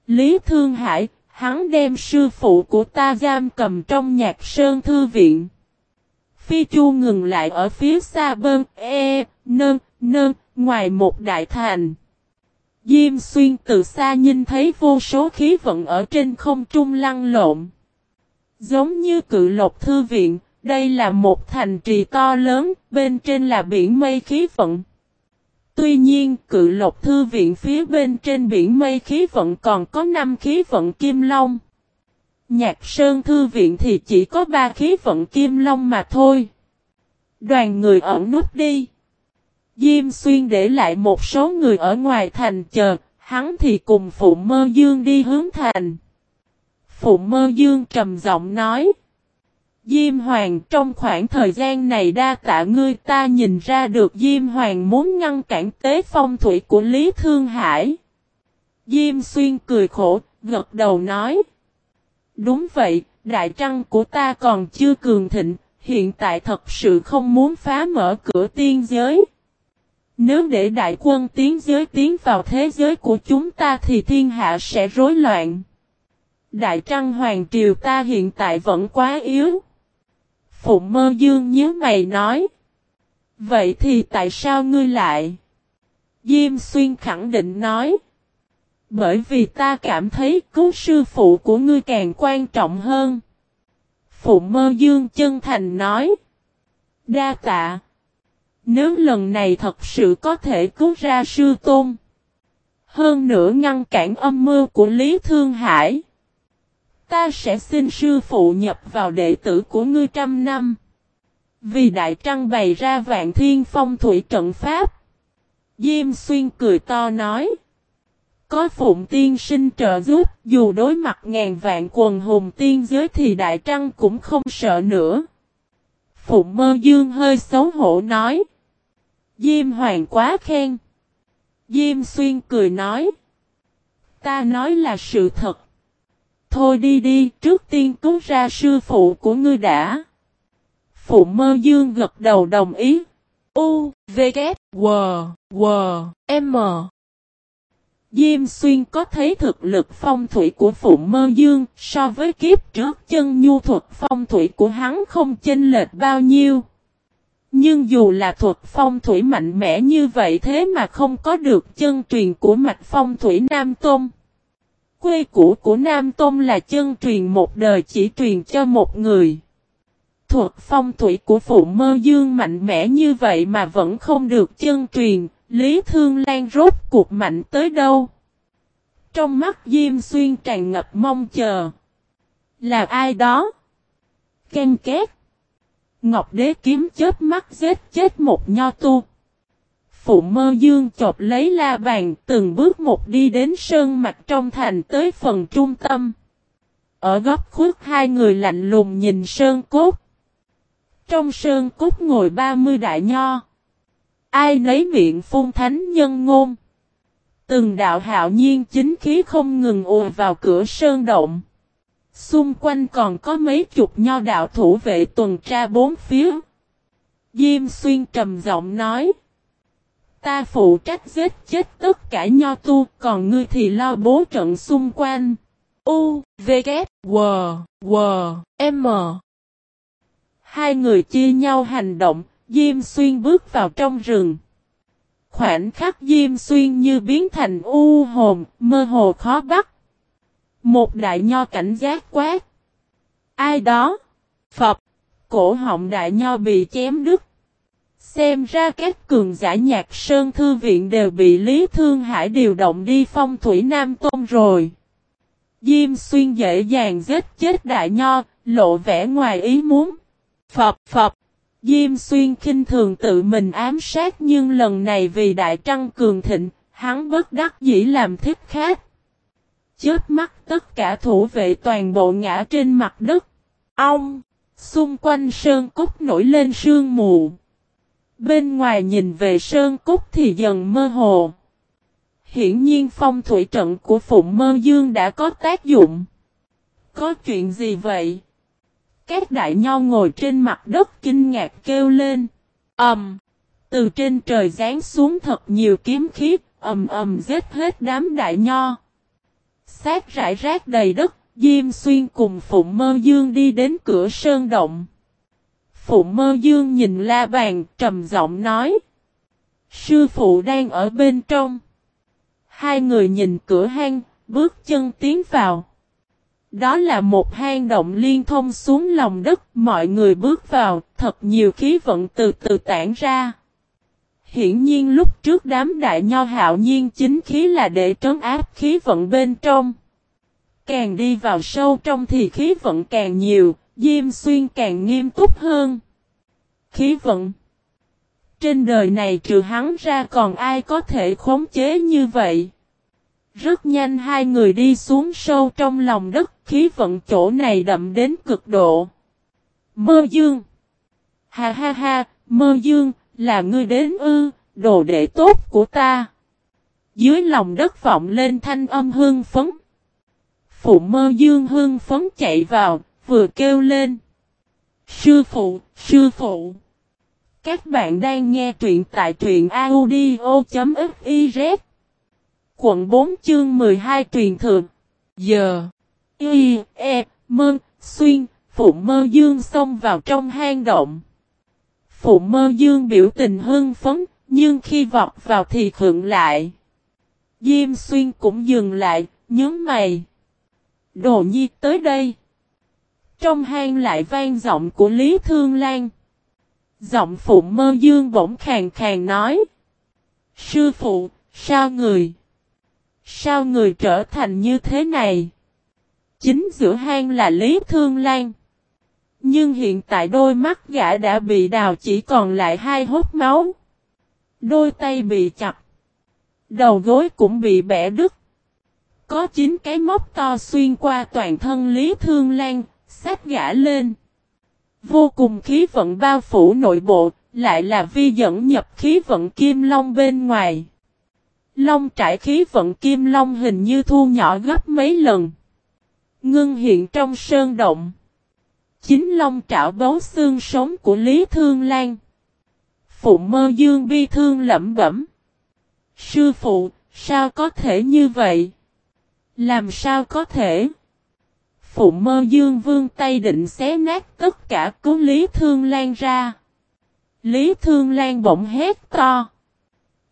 Lý Thương Hải, hắn đem sư phụ của ta giam cầm trong nhạc sơn thư viện. Phi Chu ngừng lại ở phía xa bơm, e, nơn, nơn, ngoài một đại thành. Diêm xuyên từ xa nhìn thấy vô số khí vận ở trên không trung lăn lộn. Giống như cự lộc thư viện, đây là một thành trì to lớn, bên trên là biển mây khí vận. Tuy nhiên, cự lộc thư viện phía bên trên biển mây khí vận còn có 5 khí vận kim long. Nhạc sơn thư viện thì chỉ có 3 khí vận kim long mà thôi. Đoàn người ẩn nút đi. Diêm xuyên để lại một số người ở ngoài thành chờ, hắn thì cùng phụ mơ dương đi hướng thành. Phụ mơ dương trầm giọng nói. Diêm Hoàng trong khoảng thời gian này đa tạ ngươi ta nhìn ra được Diêm Hoàng muốn ngăn cản tế phong thủy của Lý Thương Hải. Diêm Xuyên cười khổ, gật đầu nói. Đúng vậy, đại trăng của ta còn chưa cường thịnh, hiện tại thật sự không muốn phá mở cửa tiên giới. Nếu để đại quân tiến giới tiến vào thế giới của chúng ta thì thiên hạ sẽ rối loạn. Đại trăng hoàng triều ta hiện tại vẫn quá yếu. Phụ mơ dương nhớ mày nói. Vậy thì tại sao ngươi lại? Diêm xuyên khẳng định nói. Bởi vì ta cảm thấy cứu sư phụ của ngươi càng quan trọng hơn. Phụ mơ dương chân thành nói. Đa tạ. Nếu lần này thật sự có thể cứu ra sư tôn. Hơn nữa ngăn cản âm mưu của Lý Thương Hải. Ta sẽ xin sư phụ nhập vào đệ tử của ngươi trăm năm. Vì Đại Trăng bày ra vạn thiên phong thủy trận pháp. Diêm xuyên cười to nói. Có phụng tiên sinh trợ giúp, dù đối mặt ngàn vạn quần hùng tiên giới thì Đại Trăng cũng không sợ nữa. Phụng mơ dương hơi xấu hổ nói. Diêm hoàng quá khen. Diêm xuyên cười nói. Ta nói là sự thật. Thôi đi đi, trước tiên cứu ra sư phụ của ngươi đã. Phụ mơ dương gật đầu đồng ý. U, V, K, W, W, M. Diêm xuyên có thấy thực lực phong thủy của Phụ Mơ Dương so với kiếp trước chân nhu thuật phong thủy của hắn không chênh lệch bao nhiêu. Nhưng dù là thuật phong thủy mạnh mẽ như vậy thế mà không có được chân truyền của mạch phong thủy Nam Tôn. Quê cũ của Nam Tôn là chân truyền một đời chỉ truyền cho một người. Thuật phong thủy của Phụ Mơ Dương mạnh mẽ như vậy mà vẫn không được chân truyền, Lý Thương Lan rốt cuộc mạnh tới đâu. Trong mắt Diêm Xuyên tràn ngập mong chờ. Là ai đó? Ken két. Ngọc Đế kiếm chết mắt giết chết một nho tu. Phụ mơ dương chộp lấy la bàn, từng bước một đi đến sơn mạch trong thành tới phần trung tâm. Ở góc khuất hai người lạnh lùng nhìn sơn cốt. Trong sơn cốt ngồi ba mươi đại nho. Ai lấy miệng phun thánh nhân ngôn. Từng đạo hạo nhiên chính khí không ngừng ùa vào cửa sơn động. Xung quanh còn có mấy chục nho đạo thủ vệ tuần tra bốn phía. Diêm xuyên trầm giọng nói. Ta phụ trách giết chết tất cả nho tu, còn ngươi thì lo bố trận xung quanh. U, V, K, W, W, M. Hai người chia nhau hành động, Diêm Xuyên bước vào trong rừng. Khoảnh khắc Diêm Xuyên như biến thành u hồn, mơ hồ khó bắt. Một đại nho cảnh giác quát. Ai đó? Phật. Cổ họng đại nho bị chém đứt. Xem ra các cường giả nhạc sơn thư viện đều bị Lý Thương Hải điều động đi phong thủy Nam Tôn rồi. Diêm xuyên dễ dàng giết chết đại nho, lộ vẻ ngoài ý muốn. Phật Phật. Diêm xuyên khinh thường tự mình ám sát nhưng lần này vì đại trăng cường thịnh, hắn bất đắc dĩ làm thích khác. Chớp mắt tất cả thủ vệ toàn bộ ngã trên mặt đất. Ông! Xung quanh sơn cúc nổi lên sương mù. Bên ngoài nhìn về sơn cúc thì dần mơ hồ. Hiển nhiên phong thủy trận của Phụng Mơ Dương đã có tác dụng. Có chuyện gì vậy? Các đại nho ngồi trên mặt đất kinh ngạc kêu lên. Ẩm! Um, từ trên trời rán xuống thật nhiều kiếm khí, ầm ầm giết hết đám đại nho. Xác rải rác đầy đất, Diêm Xuyên cùng Phụng Mơ Dương đi đến cửa sơn động. Phụng Mơ Dương nhìn la bàn, trầm giọng nói. Sư phụ đang ở bên trong. Hai người nhìn cửa hang, bước chân tiến vào. Đó là một hang động liên thông xuống lòng đất, mọi người bước vào, thật nhiều khí vận từ từ tản ra. Hiển nhiên lúc trước đám đại nho hạo nhiên chính khí là để trấn áp khí vận bên trong. Càng đi vào sâu trong thì khí vận càng nhiều, Diêm Xuyên càng nghiêm túc hơn. Khí vận Trên đời này trừ hắn ra còn ai có thể khống chế như vậy? Rất nhanh hai người đi xuống sâu trong lòng đất, khí vận chỗ này đậm đến cực độ. Mơ dương Ha ha ha, mơ dương, là ngươi đến ư, đồ đệ tốt của ta. Dưới lòng đất vọng lên thanh âm hương phấn. Phụ mơ dương hương phấn chạy vào, vừa kêu lên. Sư phụ, sư phụ. Các bạn đang nghe truyện tại truyện audio.fiz. Quận 4 chương 12 truyền thượng. Giờ. Y, E, Mơ, Xuyên, Phụ Mơ Dương xông vào trong hang động. Phụ Mơ Dương biểu tình hưng phấn, nhưng khi vọt vào thì khựng lại. Diêm Xuyên cũng dừng lại, nhớ mày. Đồ nhi tới đây. Trong hang lại vang giọng của Lý Thương Lan. Giọng phụ mơ dương bỗng khàng khàng nói. Sư phụ, sao người? Sao người trở thành như thế này? Chính giữa hang là Lý Thương Lan. Nhưng hiện tại đôi mắt gã đã bị đào chỉ còn lại hai hốt máu. Đôi tay bị chặt. Đầu gối cũng bị bẻ đứt. Có chín cái móc to xuyên qua toàn thân Lý Thương Lan, sát gã lên. Vô cùng khí vận bao phủ nội bộ, lại là vi dẫn nhập khí vận kim long bên ngoài. Long trải khí vận kim long hình như thu nhỏ gấp mấy lần. Ngưng hiện trong sơn động. Chính long trảo bấu xương sống của Lý Thương Lan. Phụ mơ dương bi thương lẩm bẩm. Sư phụ, sao có thể như vậy? Làm sao có thể? Phụ mơ dương vương tay định xé nát tất cả cứu Lý Thương Lan ra. Lý Thương Lan bỗng hét to.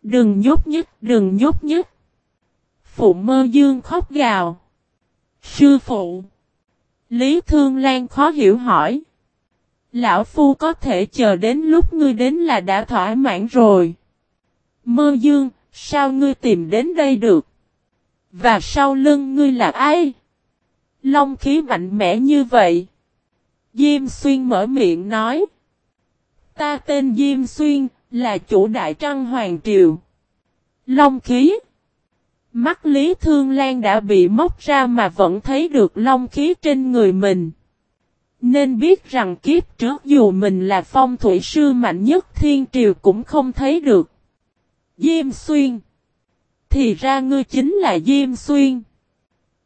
Đừng nhúc nhích, đừng nhúc nhích. Phụ mơ dương khóc gào. Sư phụ. Lý Thương Lan khó hiểu hỏi. Lão Phu có thể chờ đến lúc ngươi đến là đã thỏa mãn rồi. Mơ dương, sao ngươi tìm đến đây được? Và sau lưng ngươi là ai? Long khí mạnh mẽ như vậy. Diêm Xuyên mở miệng nói. Ta tên Diêm Xuyên, là chủ đại trăng hoàng triều. Long khí. Mắt Lý Thương Lan đã bị móc ra mà vẫn thấy được long khí trên người mình. Nên biết rằng kiếp trước dù mình là phong thủy sư mạnh nhất thiên triều cũng không thấy được. Diêm Xuyên. Thì ra ngươi chính là Diêm Xuyên.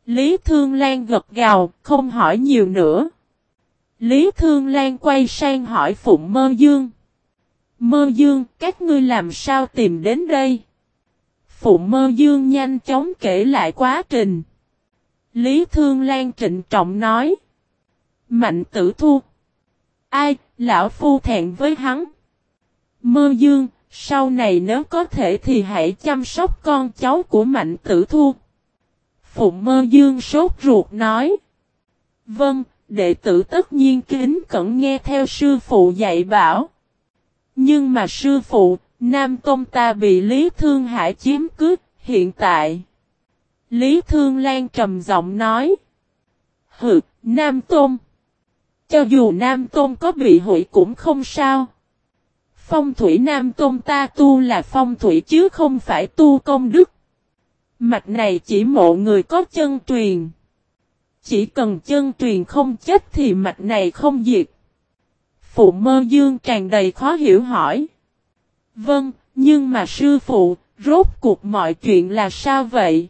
Lý Thương Lan gật gào, không hỏi nhiều nữa. Lý Thương Lan quay sang hỏi Phụng Mơ Dương. Mơ Dương, các ngươi làm sao tìm đến đây? Phụ Mơ Dương nhanh chóng kể lại quá trình. Lý Thương Lan trịnh trọng nói. Mạnh tử thu. Ai, lão phu thẹn với hắn. Mơ Dương, sau này nếu có thể thì hãy chăm sóc con cháu của Mạnh tử thu. Phụ mơ dương sốt ruột nói. Vâng, đệ tử tất nhiên kính cẩn nghe theo sư phụ dạy bảo. Nhưng mà sư phụ, Nam Tôn ta bị Lý Thương Hải chiếm cướp, hiện tại. Lý Thương Lan trầm giọng nói. Hừ, Nam Tôn. Cho dù Nam Tôn có bị hủy cũng không sao. Phong thủy Nam Tôn ta tu là phong thủy chứ không phải tu công đức. Mạch này chỉ mộ người có chân truyền. Chỉ cần chân truyền không chết thì mạch này không diệt. Phụ mơ dương tràn đầy khó hiểu hỏi. Vâng, nhưng mà sư phụ, rốt cuộc mọi chuyện là sao vậy?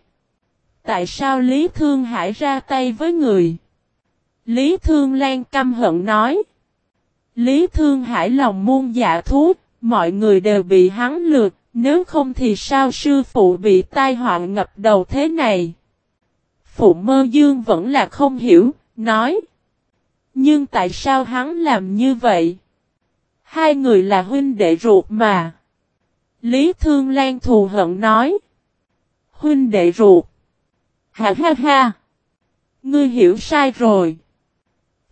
Tại sao Lý Thương Hải ra tay với người? Lý Thương Lan căm hận nói. Lý Thương Hải lòng muôn dạ thú, mọi người đều bị hắn lượt, nếu không thì sao sư phụ bị tai họa ngập đầu thế này? Phụ mơ dương vẫn là không hiểu, nói. Nhưng tại sao hắn làm như vậy? Hai người là huynh đệ ruột mà. Lý Thương Lan thù hận nói. Huynh đệ ruột. Ha ha ha. Ngươi hiểu sai rồi.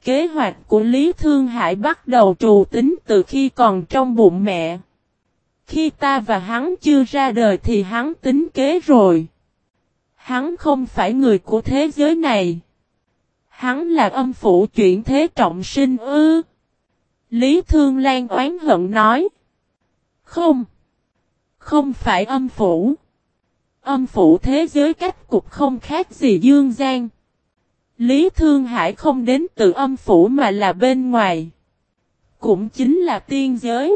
Kế hoạch của Lý Thương Hải bắt đầu trù tính từ khi còn trong bụng mẹ. Khi ta và hắn chưa ra đời thì hắn tính kế rồi. Hắn không phải người của thế giới này. Hắn là âm phủ chuyển thế trọng sinh ư. Lý Thương Lan oán hận nói. Không. Không phải âm phủ. Âm phủ thế giới cách cục không khác gì dương gian. Lý Thương Hải không đến từ âm phủ mà là bên ngoài. Cũng chính là tiên giới.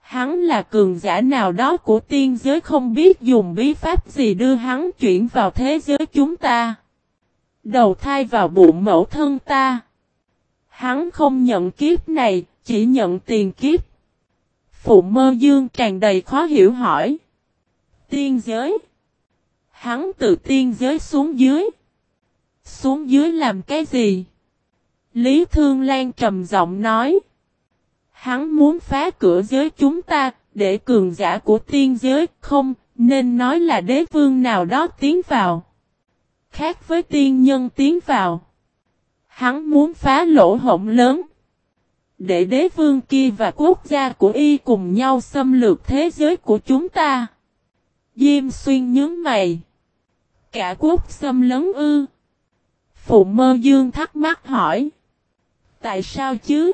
Hắn là cường giả nào đó của tiên giới không biết dùng bí pháp gì đưa hắn chuyển vào thế giới chúng ta. Đầu thai vào bụng mẫu thân ta. Hắn không nhận kiếp này, chỉ nhận tiền kiếp. Phụ mơ dương tràn đầy khó hiểu hỏi. Tiên giới. Hắn từ tiên giới xuống dưới. Xuống dưới làm cái gì? Lý Thương Lan trầm giọng nói. Hắn muốn phá cửa giới chúng ta, để cường giả của tiên giới không, nên nói là đế vương nào đó tiến vào. Khác với tiên nhân tiến vào. Hắn muốn phá lỗ hổng lớn. Để đế vương kia và quốc gia của y cùng nhau xâm lược thế giới của chúng ta. Diêm xuyên nhớ mày. Cả quốc xâm lấn ư. Phụ mơ dương thắc mắc hỏi. Tại sao chứ?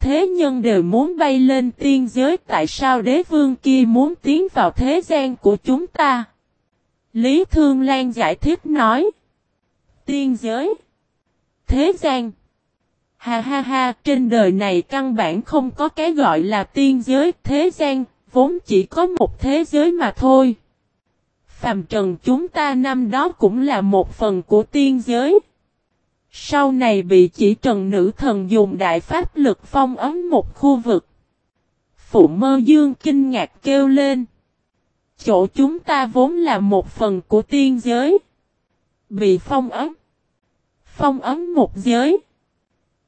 Thế nhân đều muốn bay lên tiên giới, tại sao đế vương kia muốn tiến vào thế gian của chúng ta? Lý Thương Lan giải thích nói. Tiên giới. Thế gian. Ha ha ha, trên đời này căn bản không có cái gọi là tiên giới, thế gian, vốn chỉ có một thế giới mà thôi. Phàm trần chúng ta năm đó cũng là một phần của tiên giới. Sau này bị chỉ trần nữ thần dùng đại pháp lực phong ấm một khu vực. Phụ mơ dương kinh ngạc kêu lên. Chỗ chúng ta vốn là một phần của tiên giới. Bị phong ấm. Phong ấm một giới.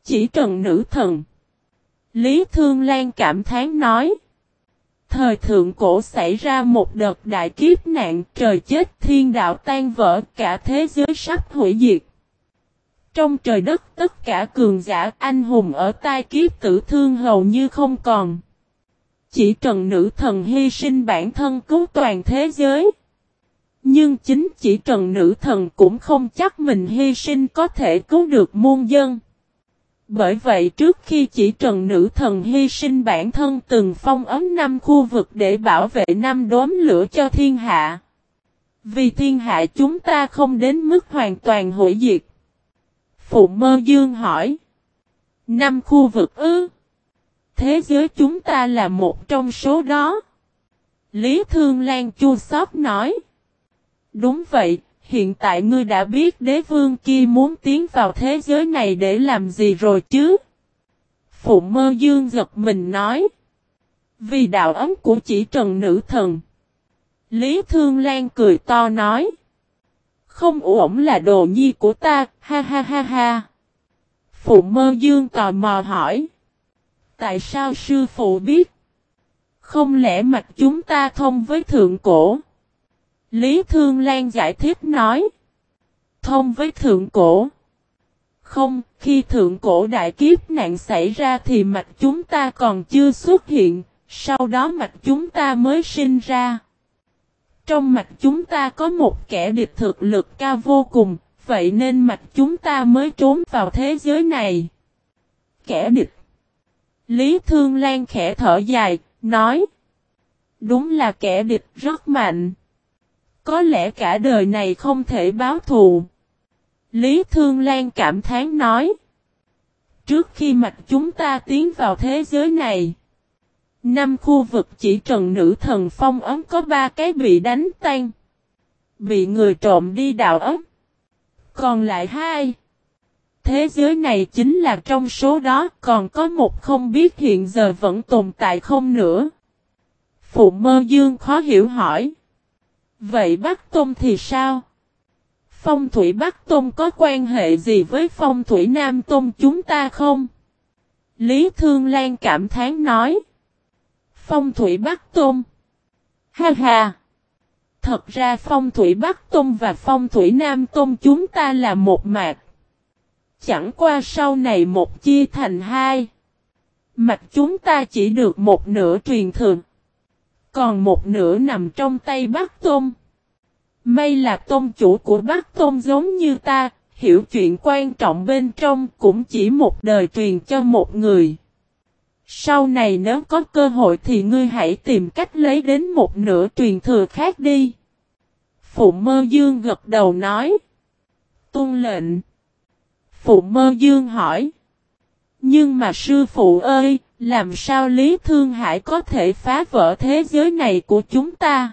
Chỉ trần nữ thần. Lý Thương Lan cảm thán nói. Thời thượng cổ xảy ra một đợt đại kiếp nạn, trời chết, thiên đạo tan vỡ, cả thế giới sắp hủy diệt. Trong trời đất, tất cả cường giả, anh hùng ở tai kiếp tử thương hầu như không còn. Chỉ trần nữ thần hy sinh bản thân cứu toàn thế giới. Nhưng chính chỉ trần nữ thần cũng không chắc mình hy sinh có thể cứu được muôn dân. Bởi vậy trước khi chỉ trần nữ thần hy sinh bản thân từng phong ấm năm khu vực để bảo vệ năm đốm lửa cho thiên hạ. Vì thiên hạ chúng ta không đến mức hoàn toàn hủy diệt. Phụ mơ dương hỏi. Năm khu vực ư? Thế giới chúng ta là một trong số đó. Lý Thương Lan chua xót nói. Đúng vậy, hiện tại ngươi đã biết đế vương kia muốn tiến vào thế giới này để làm gì rồi chứ? Phụ mơ dương giật mình nói. Vì đạo ấm của chỉ trần nữ thần. Lý Thương Lan cười to nói. Không ổn là đồ nhi của ta, ha ha ha ha. Phụ mơ dương tò mò hỏi. Tại sao sư phụ biết? Không lẽ mạch chúng ta thông với thượng cổ? Lý Thương Lan giải thích nói. Thông với thượng cổ. Không, khi thượng cổ đại kiếp nạn xảy ra thì mạch chúng ta còn chưa xuất hiện, sau đó mạch chúng ta mới sinh ra. Trong mạch chúng ta có một kẻ địch thực lực cao vô cùng, vậy nên mạch chúng ta mới trốn vào thế giới này. Kẻ địch. Lý Thương Lan khẽ thở dài, nói. Đúng là kẻ địch rất mạnh. Có lẽ cả đời này không thể báo thù. Lý Thương Lan cảm thán nói. Trước khi mạch chúng ta tiến vào thế giới này. Năm khu vực chỉ trần nữ thần phong ấm có ba cái bị đánh tan. Bị người trộm đi đào ấm. Còn lại hai. Thế giới này chính là trong số đó, còn có một không biết hiện giờ vẫn tồn tại không nữa. Phụ mơ dương khó hiểu hỏi. Vậy Bắc Tôn thì sao? Phong thủy Bắc Tôn có quan hệ gì với phong thủy Nam Tôn chúng ta không? Lý Thương Lan cảm thán nói. Phong thủy Bắc Tôn. Ha ha. Thật ra phong thủy Bắc Tôn và phong thủy Nam Tôn chúng ta là một mạch. Chẳng qua sau này một chia thành hai. Mạch chúng ta chỉ được một nửa truyền thừa. Còn một nửa nằm trong tay Bắc Tôn. May là tôn chủ của Bắc Tôn giống như ta, hiểu chuyện quan trọng bên trong cũng chỉ một đời truyền cho một người. Sau này nếu có cơ hội thì ngươi hãy tìm cách lấy đến một nửa truyền thừa khác đi. Phụ mơ dương gật đầu nói. Tôn lệnh. Phụ mơ dương hỏi. Nhưng mà sư phụ ơi, làm sao Lý Thương Hải có thể phá vỡ thế giới này của chúng ta?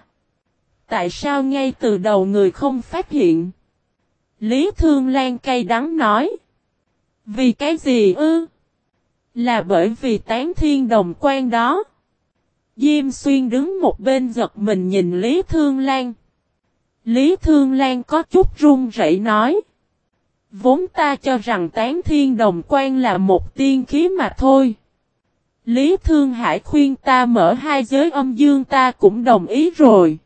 Tại sao ngay từ đầu người không phát hiện? Lý Thương Lan cay đắng nói. Vì cái gì ư? Là bởi vì tán thiên đồng quan đó. Diêm xuyên đứng một bên giật mình nhìn Lý Thương Lan. Lý Thương Lan có chút run rẩy nói. Vốn ta cho rằng tán thiên đồng quan là một tiên khí mà thôi. Lý Thương Hải khuyên ta mở hai giới âm dương ta cũng đồng ý rồi.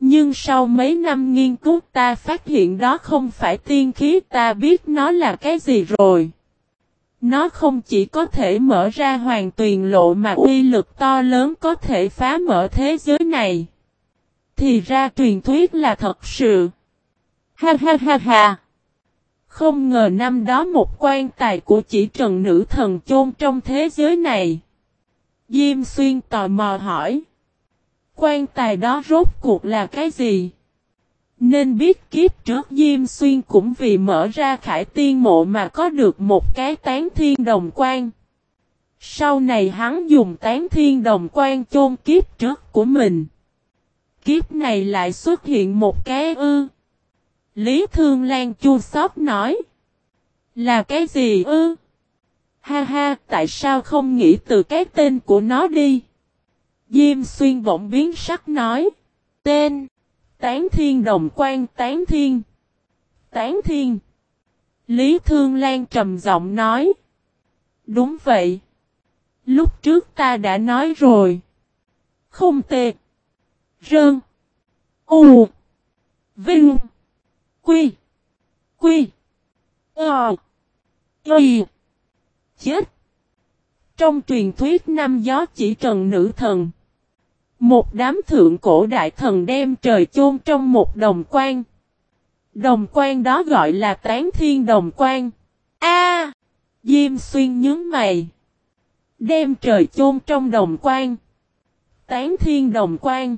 Nhưng sau mấy năm nghiên cứu ta phát hiện đó không phải tiên khí, ta biết nó là cái gì rồi. Nó không chỉ có thể mở ra hoàng tuyền lộ mà uy lực to lớn có thể phá mở thế giới này. Thì ra truyền thuyết là thật sự. Ha ha ha ha. Không ngờ năm đó một quan tài của chỉ trần nữ thần chôn trong thế giới này. Diêm xuyên tò mò hỏi. Quan tài đó rốt cuộc là cái gì? Nên biết kiếp trước Diêm Xuyên cũng vì mở ra khải tiên mộ mà có được một cái tán thiên đồng quan. Sau này hắn dùng tán thiên đồng quan chôn kiếp trước của mình. Kiếp này lại xuất hiện một cái ư. Lý Thương Lan chua xót nói. Là cái gì ư? Ha ha, tại sao không nghĩ từ cái tên của nó đi? Diêm xuyên bỗng biến sắc nói. Tên. Tán thiên đồng quan tán thiên. Tán thiên. Lý Thương Lan trầm giọng nói. Đúng vậy. Lúc trước ta đã nói rồi. Không tệ. Rơn. U. Vinh. Quy. Quy. Ờ. Quy. Chết. Trong truyền thuyết năm gió chỉ trần nữ thần. Một đám thượng cổ đại thần đem trời chôn trong một đồng quan. Đồng quan đó gọi là tán thiên đồng quan. A, Diêm xuyên nhướng mày. Đem trời chôn trong đồng quan. Tán thiên đồng quan.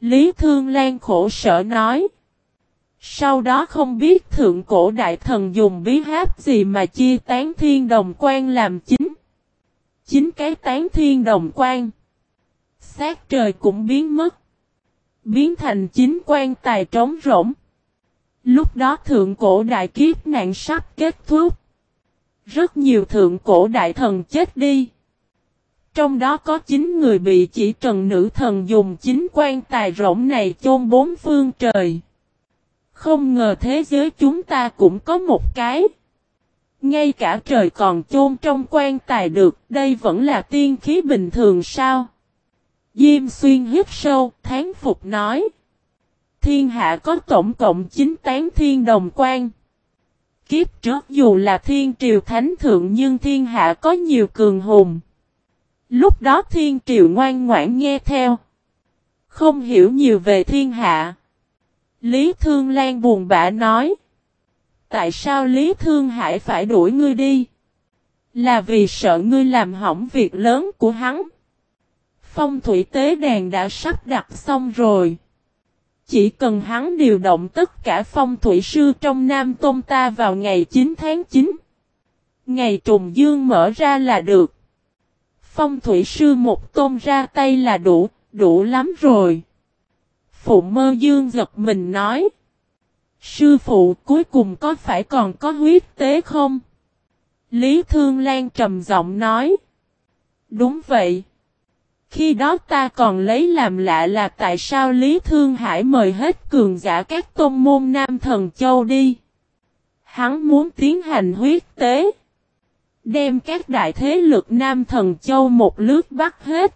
Lý Thương Lan khổ sở nói. Sau đó không biết thượng cổ đại thần dùng bí pháp gì mà chia tán thiên đồng quan làm chính. Chính cái tán thiên đồng quan. Sát trời cũng biến mất. Biến thành chính quan tài trống rỗng. Lúc đó thượng cổ đại kiếp nạn sắp kết thúc. Rất nhiều thượng cổ đại thần chết đi. Trong đó có 9 người bị chỉ trần nữ thần dùng chính quan tài rỗng này chôn bốn phương trời. Không ngờ thế giới chúng ta cũng có một cái. Ngay cả trời còn chôn trong quan tài được, đây vẫn là tiên khí bình thường sao? Diêm xuyên hít sâu, tháng phục nói. Thiên hạ có tổng cộng 9 tán thiên đồng quan. Kiếp trước dù là thiên triều thánh thượng nhưng thiên hạ có nhiều cường hùng. Lúc đó thiên triều ngoan ngoãn nghe theo. Không hiểu nhiều về thiên hạ. Lý Thương Lan buồn bã nói. Tại sao Lý Thương Hải phải đuổi ngươi đi? Là vì sợ ngươi làm hỏng việc lớn của hắn. Phong thủy tế đàn đã sắp đặt xong rồi. Chỉ cần hắn điều động tất cả phong thủy sư trong Nam Tôn ta vào ngày 9 tháng 9. Ngày trùng dương mở ra là được. Phong thủy sư một tôn ra tay là đủ, đủ lắm rồi. Phụ mơ dương giật mình nói. Sư phụ, cuối cùng có phải còn có huyết tế không? Lý Thương Lan trầm giọng nói. Đúng vậy. Khi đó ta còn lấy làm lạ là tại sao Lý Thương Hải mời hết cường giả các tôn môn Nam Thần Châu đi. Hắn muốn tiến hành huyết tế. Đem các đại thế lực Nam Thần Châu một lướt bắt hết.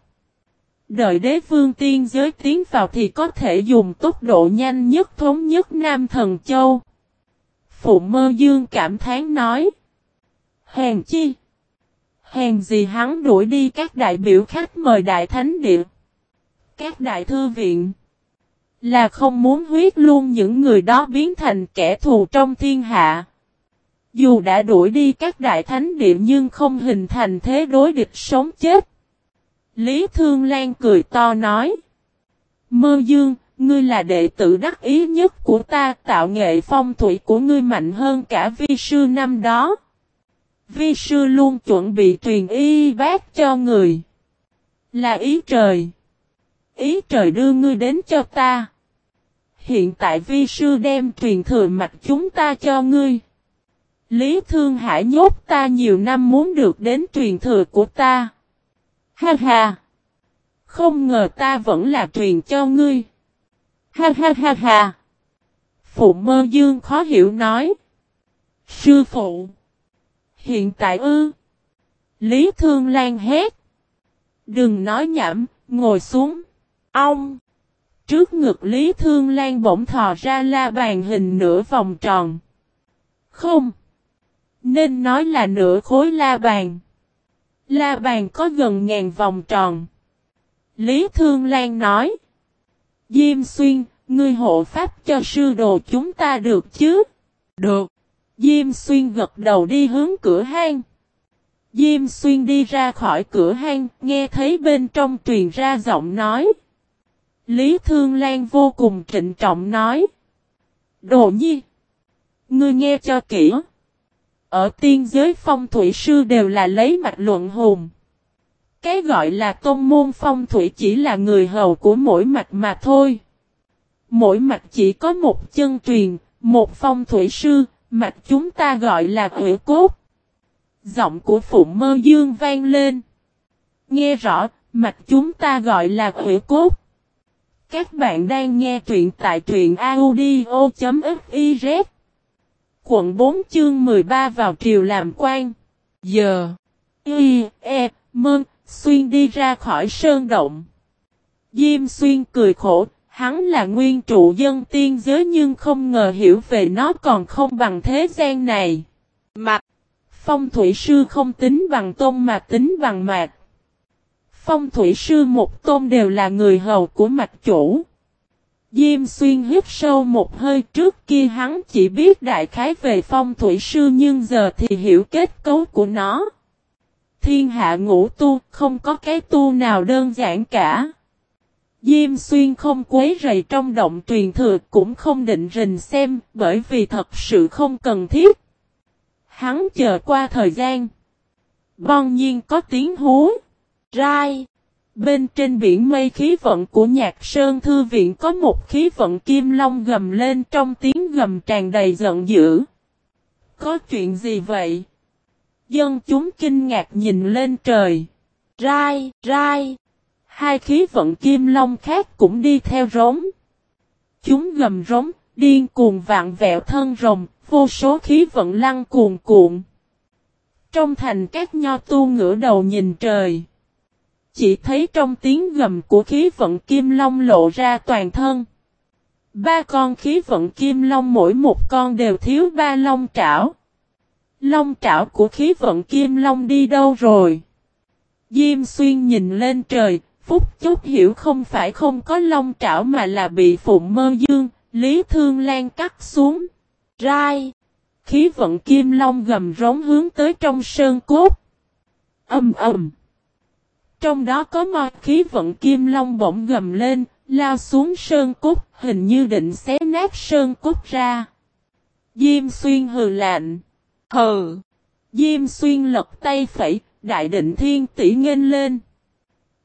Đợi đế vương tiên giới tiến vào thì có thể dùng tốc độ nhanh nhất, thống nhất Nam Thần Châu. Phụ mơ dương cảm thán nói. Hèn chi. Hèn gì hắn đuổi đi các đại biểu khách mời đại thánh địa. Các đại thư viện. Là không muốn huyết luôn những người đó biến thành kẻ thù trong thiên hạ. Dù đã đuổi đi các đại thánh địa nhưng không hình thành thế đối địch sống chết. Lý Thương Lan cười to nói. Mơ dương, ngươi là đệ tử đắc ý nhất của ta tạo nghệ phong thủy của ngươi mạnh hơn cả vi sư năm đó. Vi sư luôn chuẩn bị truyền y bác cho người. Là ý trời. Ý trời đưa ngươi đến cho ta. Hiện tại vi sư đem truyền thừa mạch chúng ta cho ngươi. Lý Thương Hải nhốt ta nhiều năm muốn được đến truyền thừa của ta. Ha ha! Không ngờ ta vẫn là truyền cho ngươi. Ha ha ha ha! Phụ mơ dương khó hiểu nói. Sư phụ! Hiện tại ư! Lý Thương Lan hét. Đừng nói nhảm, ngồi xuống. Ông! Trước ngực Lý Thương Lan bỗng thò ra la bàn hình nửa vòng tròn. Không! Nên nói là nửa khối la bàn. La bàn có gần ngàn vòng tròn. Lý Thương Lan nói. Diêm xuyên, ngươi hộ pháp cho sư đồ chúng ta được chứ? Được. Diêm xuyên gật đầu đi hướng cửa hang. Diêm xuyên đi ra khỏi cửa hang, nghe thấy bên trong truyền ra giọng nói. Lý Thương Lan vô cùng trịnh trọng nói. Đồ nhi! Ngươi nghe cho kỹ. Ở tiên giới phong thủy sư đều là lấy mạch luận hùng. Cái gọi là tôn môn phong thủy chỉ là người hầu của mỗi mạch mà thôi. Mỗi mạch chỉ có một chân truyền, một phong thủy sư, mạch chúng ta gọi là quỷ cốt. Giọng của Phụng Mơ Dương vang lên. Nghe rõ, mạch chúng ta gọi là quỷ cốt. Các bạn đang nghe truyện tại truyện audio.fiz Quận 4 chương 13 vào triều làm quan. Giờ. Y, E, Mơn, Xuyên đi ra khỏi sơn động. Diêm Xuyên cười khổ, hắn là nguyên trụ dân tiên giới nhưng không ngờ hiểu về nó còn không bằng thế gian này. Mặt. Phong thủy sư không tính bằng tôn mà tính bằng mạc. Phong thủy sư một tôn đều là người hầu của mạch chủ. Diêm xuyên hít sâu một hơi, trước kia hắn chỉ biết đại khái về phong thủy sư nhưng giờ thì hiểu kết cấu của nó. Thiên hạ ngũ tu, không có cái tu nào đơn giản cả. Diêm xuyên không quấy rầy trong động truyền thừa, cũng không định rình xem, bởi vì thật sự không cần thiết. Hắn chờ qua thời gian. Bon nhiên có tiếng hú. Rai. Bên trên biển mây khí vận của nhạc sơn thư viện có một khí vận kim long gầm lên trong tiếng gầm tràn đầy giận dữ. Có chuyện gì vậy? Dân chúng kinh ngạc nhìn lên trời. Rai, rai. Hai khí vận kim long khác cũng đi theo rống. Chúng gầm rống, điên cuồng vạn vẹo thân rồng, vô số khí vận lăng cuồn cuộn. Trong thành các nho tu ngửa đầu nhìn trời. Chỉ thấy trong tiếng gầm của khí vận kim long lộ ra toàn thân. Ba con khí vận kim long mỗi một con đều thiếu ba long trảo. Long trảo của khí vận kim long đi đâu rồi? Diêm xuyên nhìn lên trời, phúc chốc hiểu không phải không có long trảo mà là bị phụng mơ dương, lý thương lan cắt xuống. Rai! Khí vận kim long gầm rống hướng tới trong sơn cốt. Âm ầm! Trong đó có mo khí vận kim long bỗng gầm lên, lao xuống sơn cốt, hình như định xé nát sơn cốt ra. Diêm xuyên hừ lạnh. Hừ! Diêm xuyên lật tay phẩy, đại định thiên tỷ nghênh lên.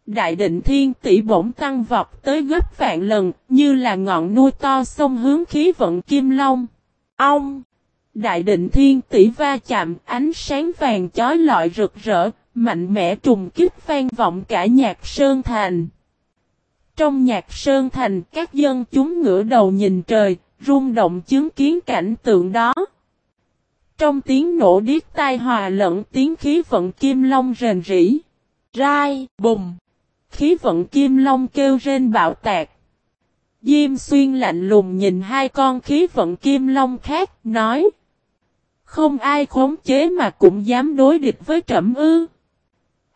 Đại định thiên tỷ bỗng tăng vọt tới gấp vạn lần, như là ngọn nuôi to sông hướng khí vận kim long. Ông! Đại định thiên tỷ va chạm, ánh sáng vàng chói lọi rực rỡ, mạnh mẽ trùng kích vang vọng cả nhạc sơn thành. Trong nhạc sơn thành, các dân chúng ngửa đầu nhìn trời, rung động chứng kiến cảnh tượng đó. Trong tiếng nổ điếc tai hòa lẫn tiếng khí vận kim long rền rỉ. Rai, bùng. Khí vận kim long kêu rên bạo tạc. Diêm xuyên lạnh lùng nhìn hai con khí vận kim long khác, nói. Không ai khống chế mà cũng dám đối địch với trẩm ư.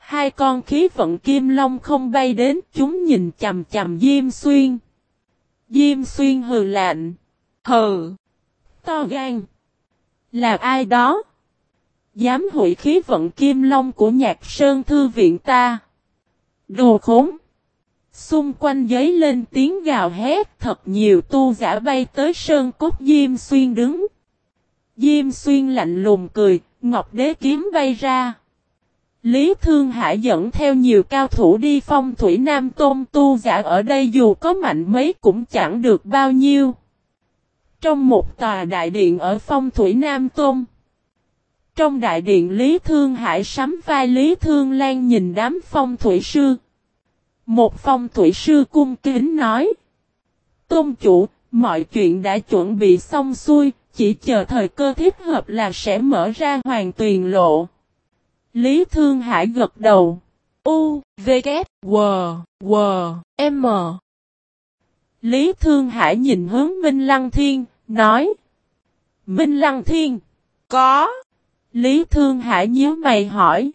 Hai con khí vận kim long không bay đến, chúng nhìn chầm chầm Diêm Xuyên. Diêm Xuyên hừ lạnh. Hừ. To gan. Là ai đó? Dám hủy khí vận kim long của nhạc sơn thư viện ta. Đồ khốn. Xung quanh giấy lên tiếng gào hét thật nhiều tu giả bay tới sơn cốt Diêm Xuyên đứng. Diêm Xuyên lạnh lùng cười, Ngọc Đế kiếm bay ra. Lý Thương Hải dẫn theo nhiều cao thủ đi phong thủy Nam Tôn tu giả ở đây dù có mạnh mấy cũng chẳng được bao nhiêu. Trong một tòa đại điện ở phong thủy Nam Tôn. Trong đại điện Lý Thương Hải sắm vai Lý Thương Lan nhìn đám phong thủy sư. Một phong thủy sư cung kính nói. Tôn chủ, mọi chuyện đã chuẩn bị xong xuôi, chỉ chờ thời cơ thích hợp là sẽ mở ra hoàn tuyền lộ. Lý Thương Hải gật đầu. U, V, K, W, W, M. Lý Thương Hải nhìn hướng Minh Lăng Thiên, nói. Minh Lăng Thiên. Có. Lý Thương Hải nhíu mày hỏi.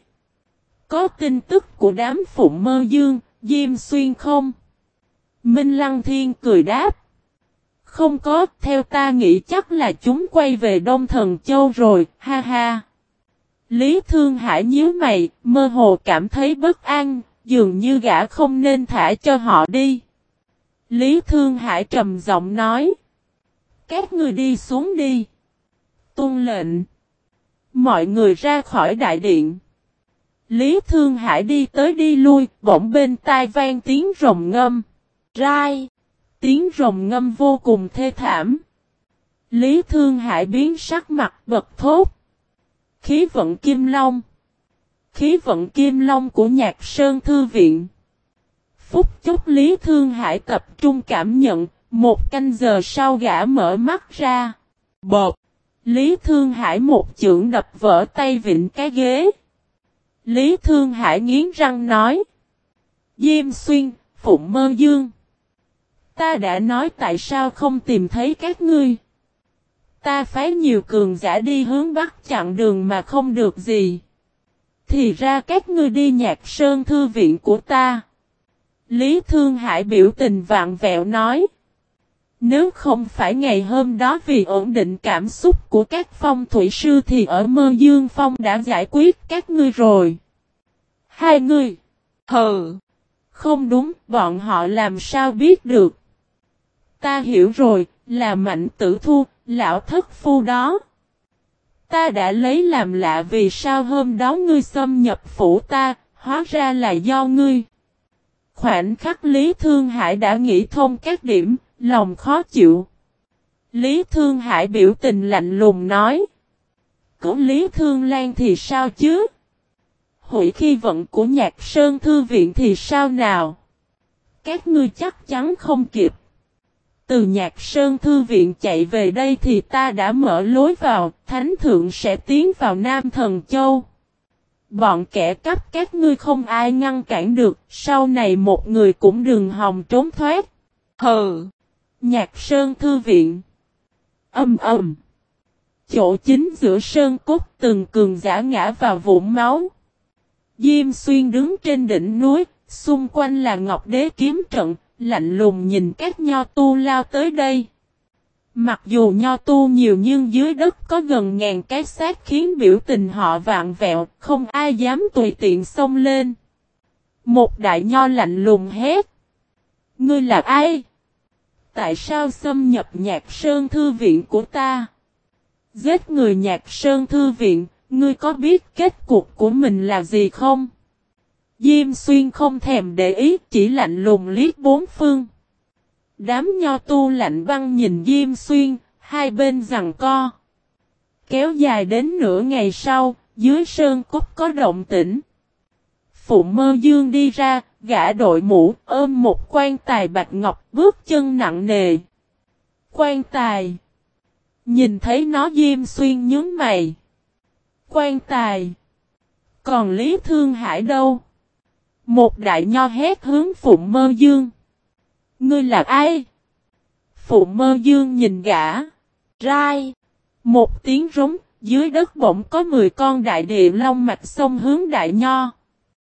Có tin tức của đám phụng mơ dương, Diêm Xuyên không? Minh Lăng Thiên cười đáp. Không có, theo ta nghĩ chắc là chúng quay về Đông Thần Châu rồi, ha ha. Lý Thương Hải nhíu mày, mơ hồ cảm thấy bất an, dường như gã không nên thả cho họ đi. Lý Thương Hải trầm giọng nói. Các người đi xuống đi. Tôn lệnh. Mọi người ra khỏi đại điện. Lý Thương Hải đi tới đi lui, bỗng bên tai vang tiếng rồng ngâm. Rai. Tiếng rồng ngâm vô cùng thê thảm. Lý Thương Hải biến sắc mặt bật thốt. Khí vận Kim Long Khí vận Kim Long của Nhạc Sơn Thư Viện Phúc chốc Lý Thương Hải tập trung cảm nhận, một canh giờ sau gã mở mắt ra. Bột! Lý Thương Hải một chưởng đập vỡ tay vịnh cái ghế. Lý Thương Hải nghiến răng nói. Diêm xuyên, Phụng Mơ Dương. Ta đã nói tại sao không tìm thấy các ngươi. Ta phái nhiều cường giả đi hướng bắc chặn đường mà không được gì. Thì ra các ngươi đi nhạc sơn thư viện của ta. Lý Thương Hải biểu tình vạn vẹo nói. Nếu không phải ngày hôm đó vì ổn định cảm xúc của các phong thủy sư thì ở mơ dương phong đã giải quyết các ngươi rồi. Hai ngươi. Hừ. Không đúng, bọn họ làm sao biết được. Ta hiểu rồi, là mạnh tử thu, lão thất phu đó. Ta đã lấy làm lạ vì sao hôm đó ngươi xâm nhập phủ ta, hóa ra là do ngươi. Khoảnh khắc Lý Thương Hải đã nghĩ thông các điểm, lòng khó chịu. Lý Thương Hải biểu tình lạnh lùng nói. Cổ Lý Thương Lan thì sao chứ? Hủy khi vận của nhạc sơn thư viện thì sao nào? Các ngươi chắc chắn không kịp. Từ nhạc sơn thư viện chạy về đây thì ta đã mở lối vào, thánh thượng sẽ tiến vào Nam Thần Châu. Bọn kẻ cắp các ngươi không ai ngăn cản được, sau này một người cũng đừng hòng trốn thoát. Hừ! Nhạc sơn thư viện. Âm ầm. Chỗ chính giữa sơn cốt từng cường giả ngã vào vụn máu. Diêm xuyên đứng trên đỉnh núi, xung quanh là ngọc đế kiếm trận, lạnh lùng nhìn các nho tu lao tới đây. Mặc dù nho tu nhiều nhưng dưới đất có gần ngàn cái xác khiến biểu tình họ vạn vẹo, không ai dám tùy tiện xông lên. Một đại nho lạnh lùng hét. Ngươi là ai? Tại sao xâm nhập nhạc sơn thư viện của ta? Giết người nhạc sơn thư viện, ngươi có biết kết cục của mình là gì không? Diêm xuyên không thèm để ý, chỉ lạnh lùng liếc bốn phương. Đám nho tu lạnh băng nhìn Diêm xuyên, hai bên rằng co. Kéo dài đến nửa ngày sau, dưới sơn cốt có động tĩnh. Phụ mơ dương đi ra, gã đội mũ, ôm một quan tài bạch ngọc, bước chân nặng nề. Quan tài. Nhìn thấy nó diêm xuyên nhướng mày. Quan tài. Còn Lý Thương Hải đâu? Một đại nho hét hướng Phụng Mơ Dương. Ngươi là ai? Phụng Mơ Dương nhìn gã. Rai. Một tiếng rống, dưới đất bỗng có 10 con đại địa long mạch sông hướng đại nho.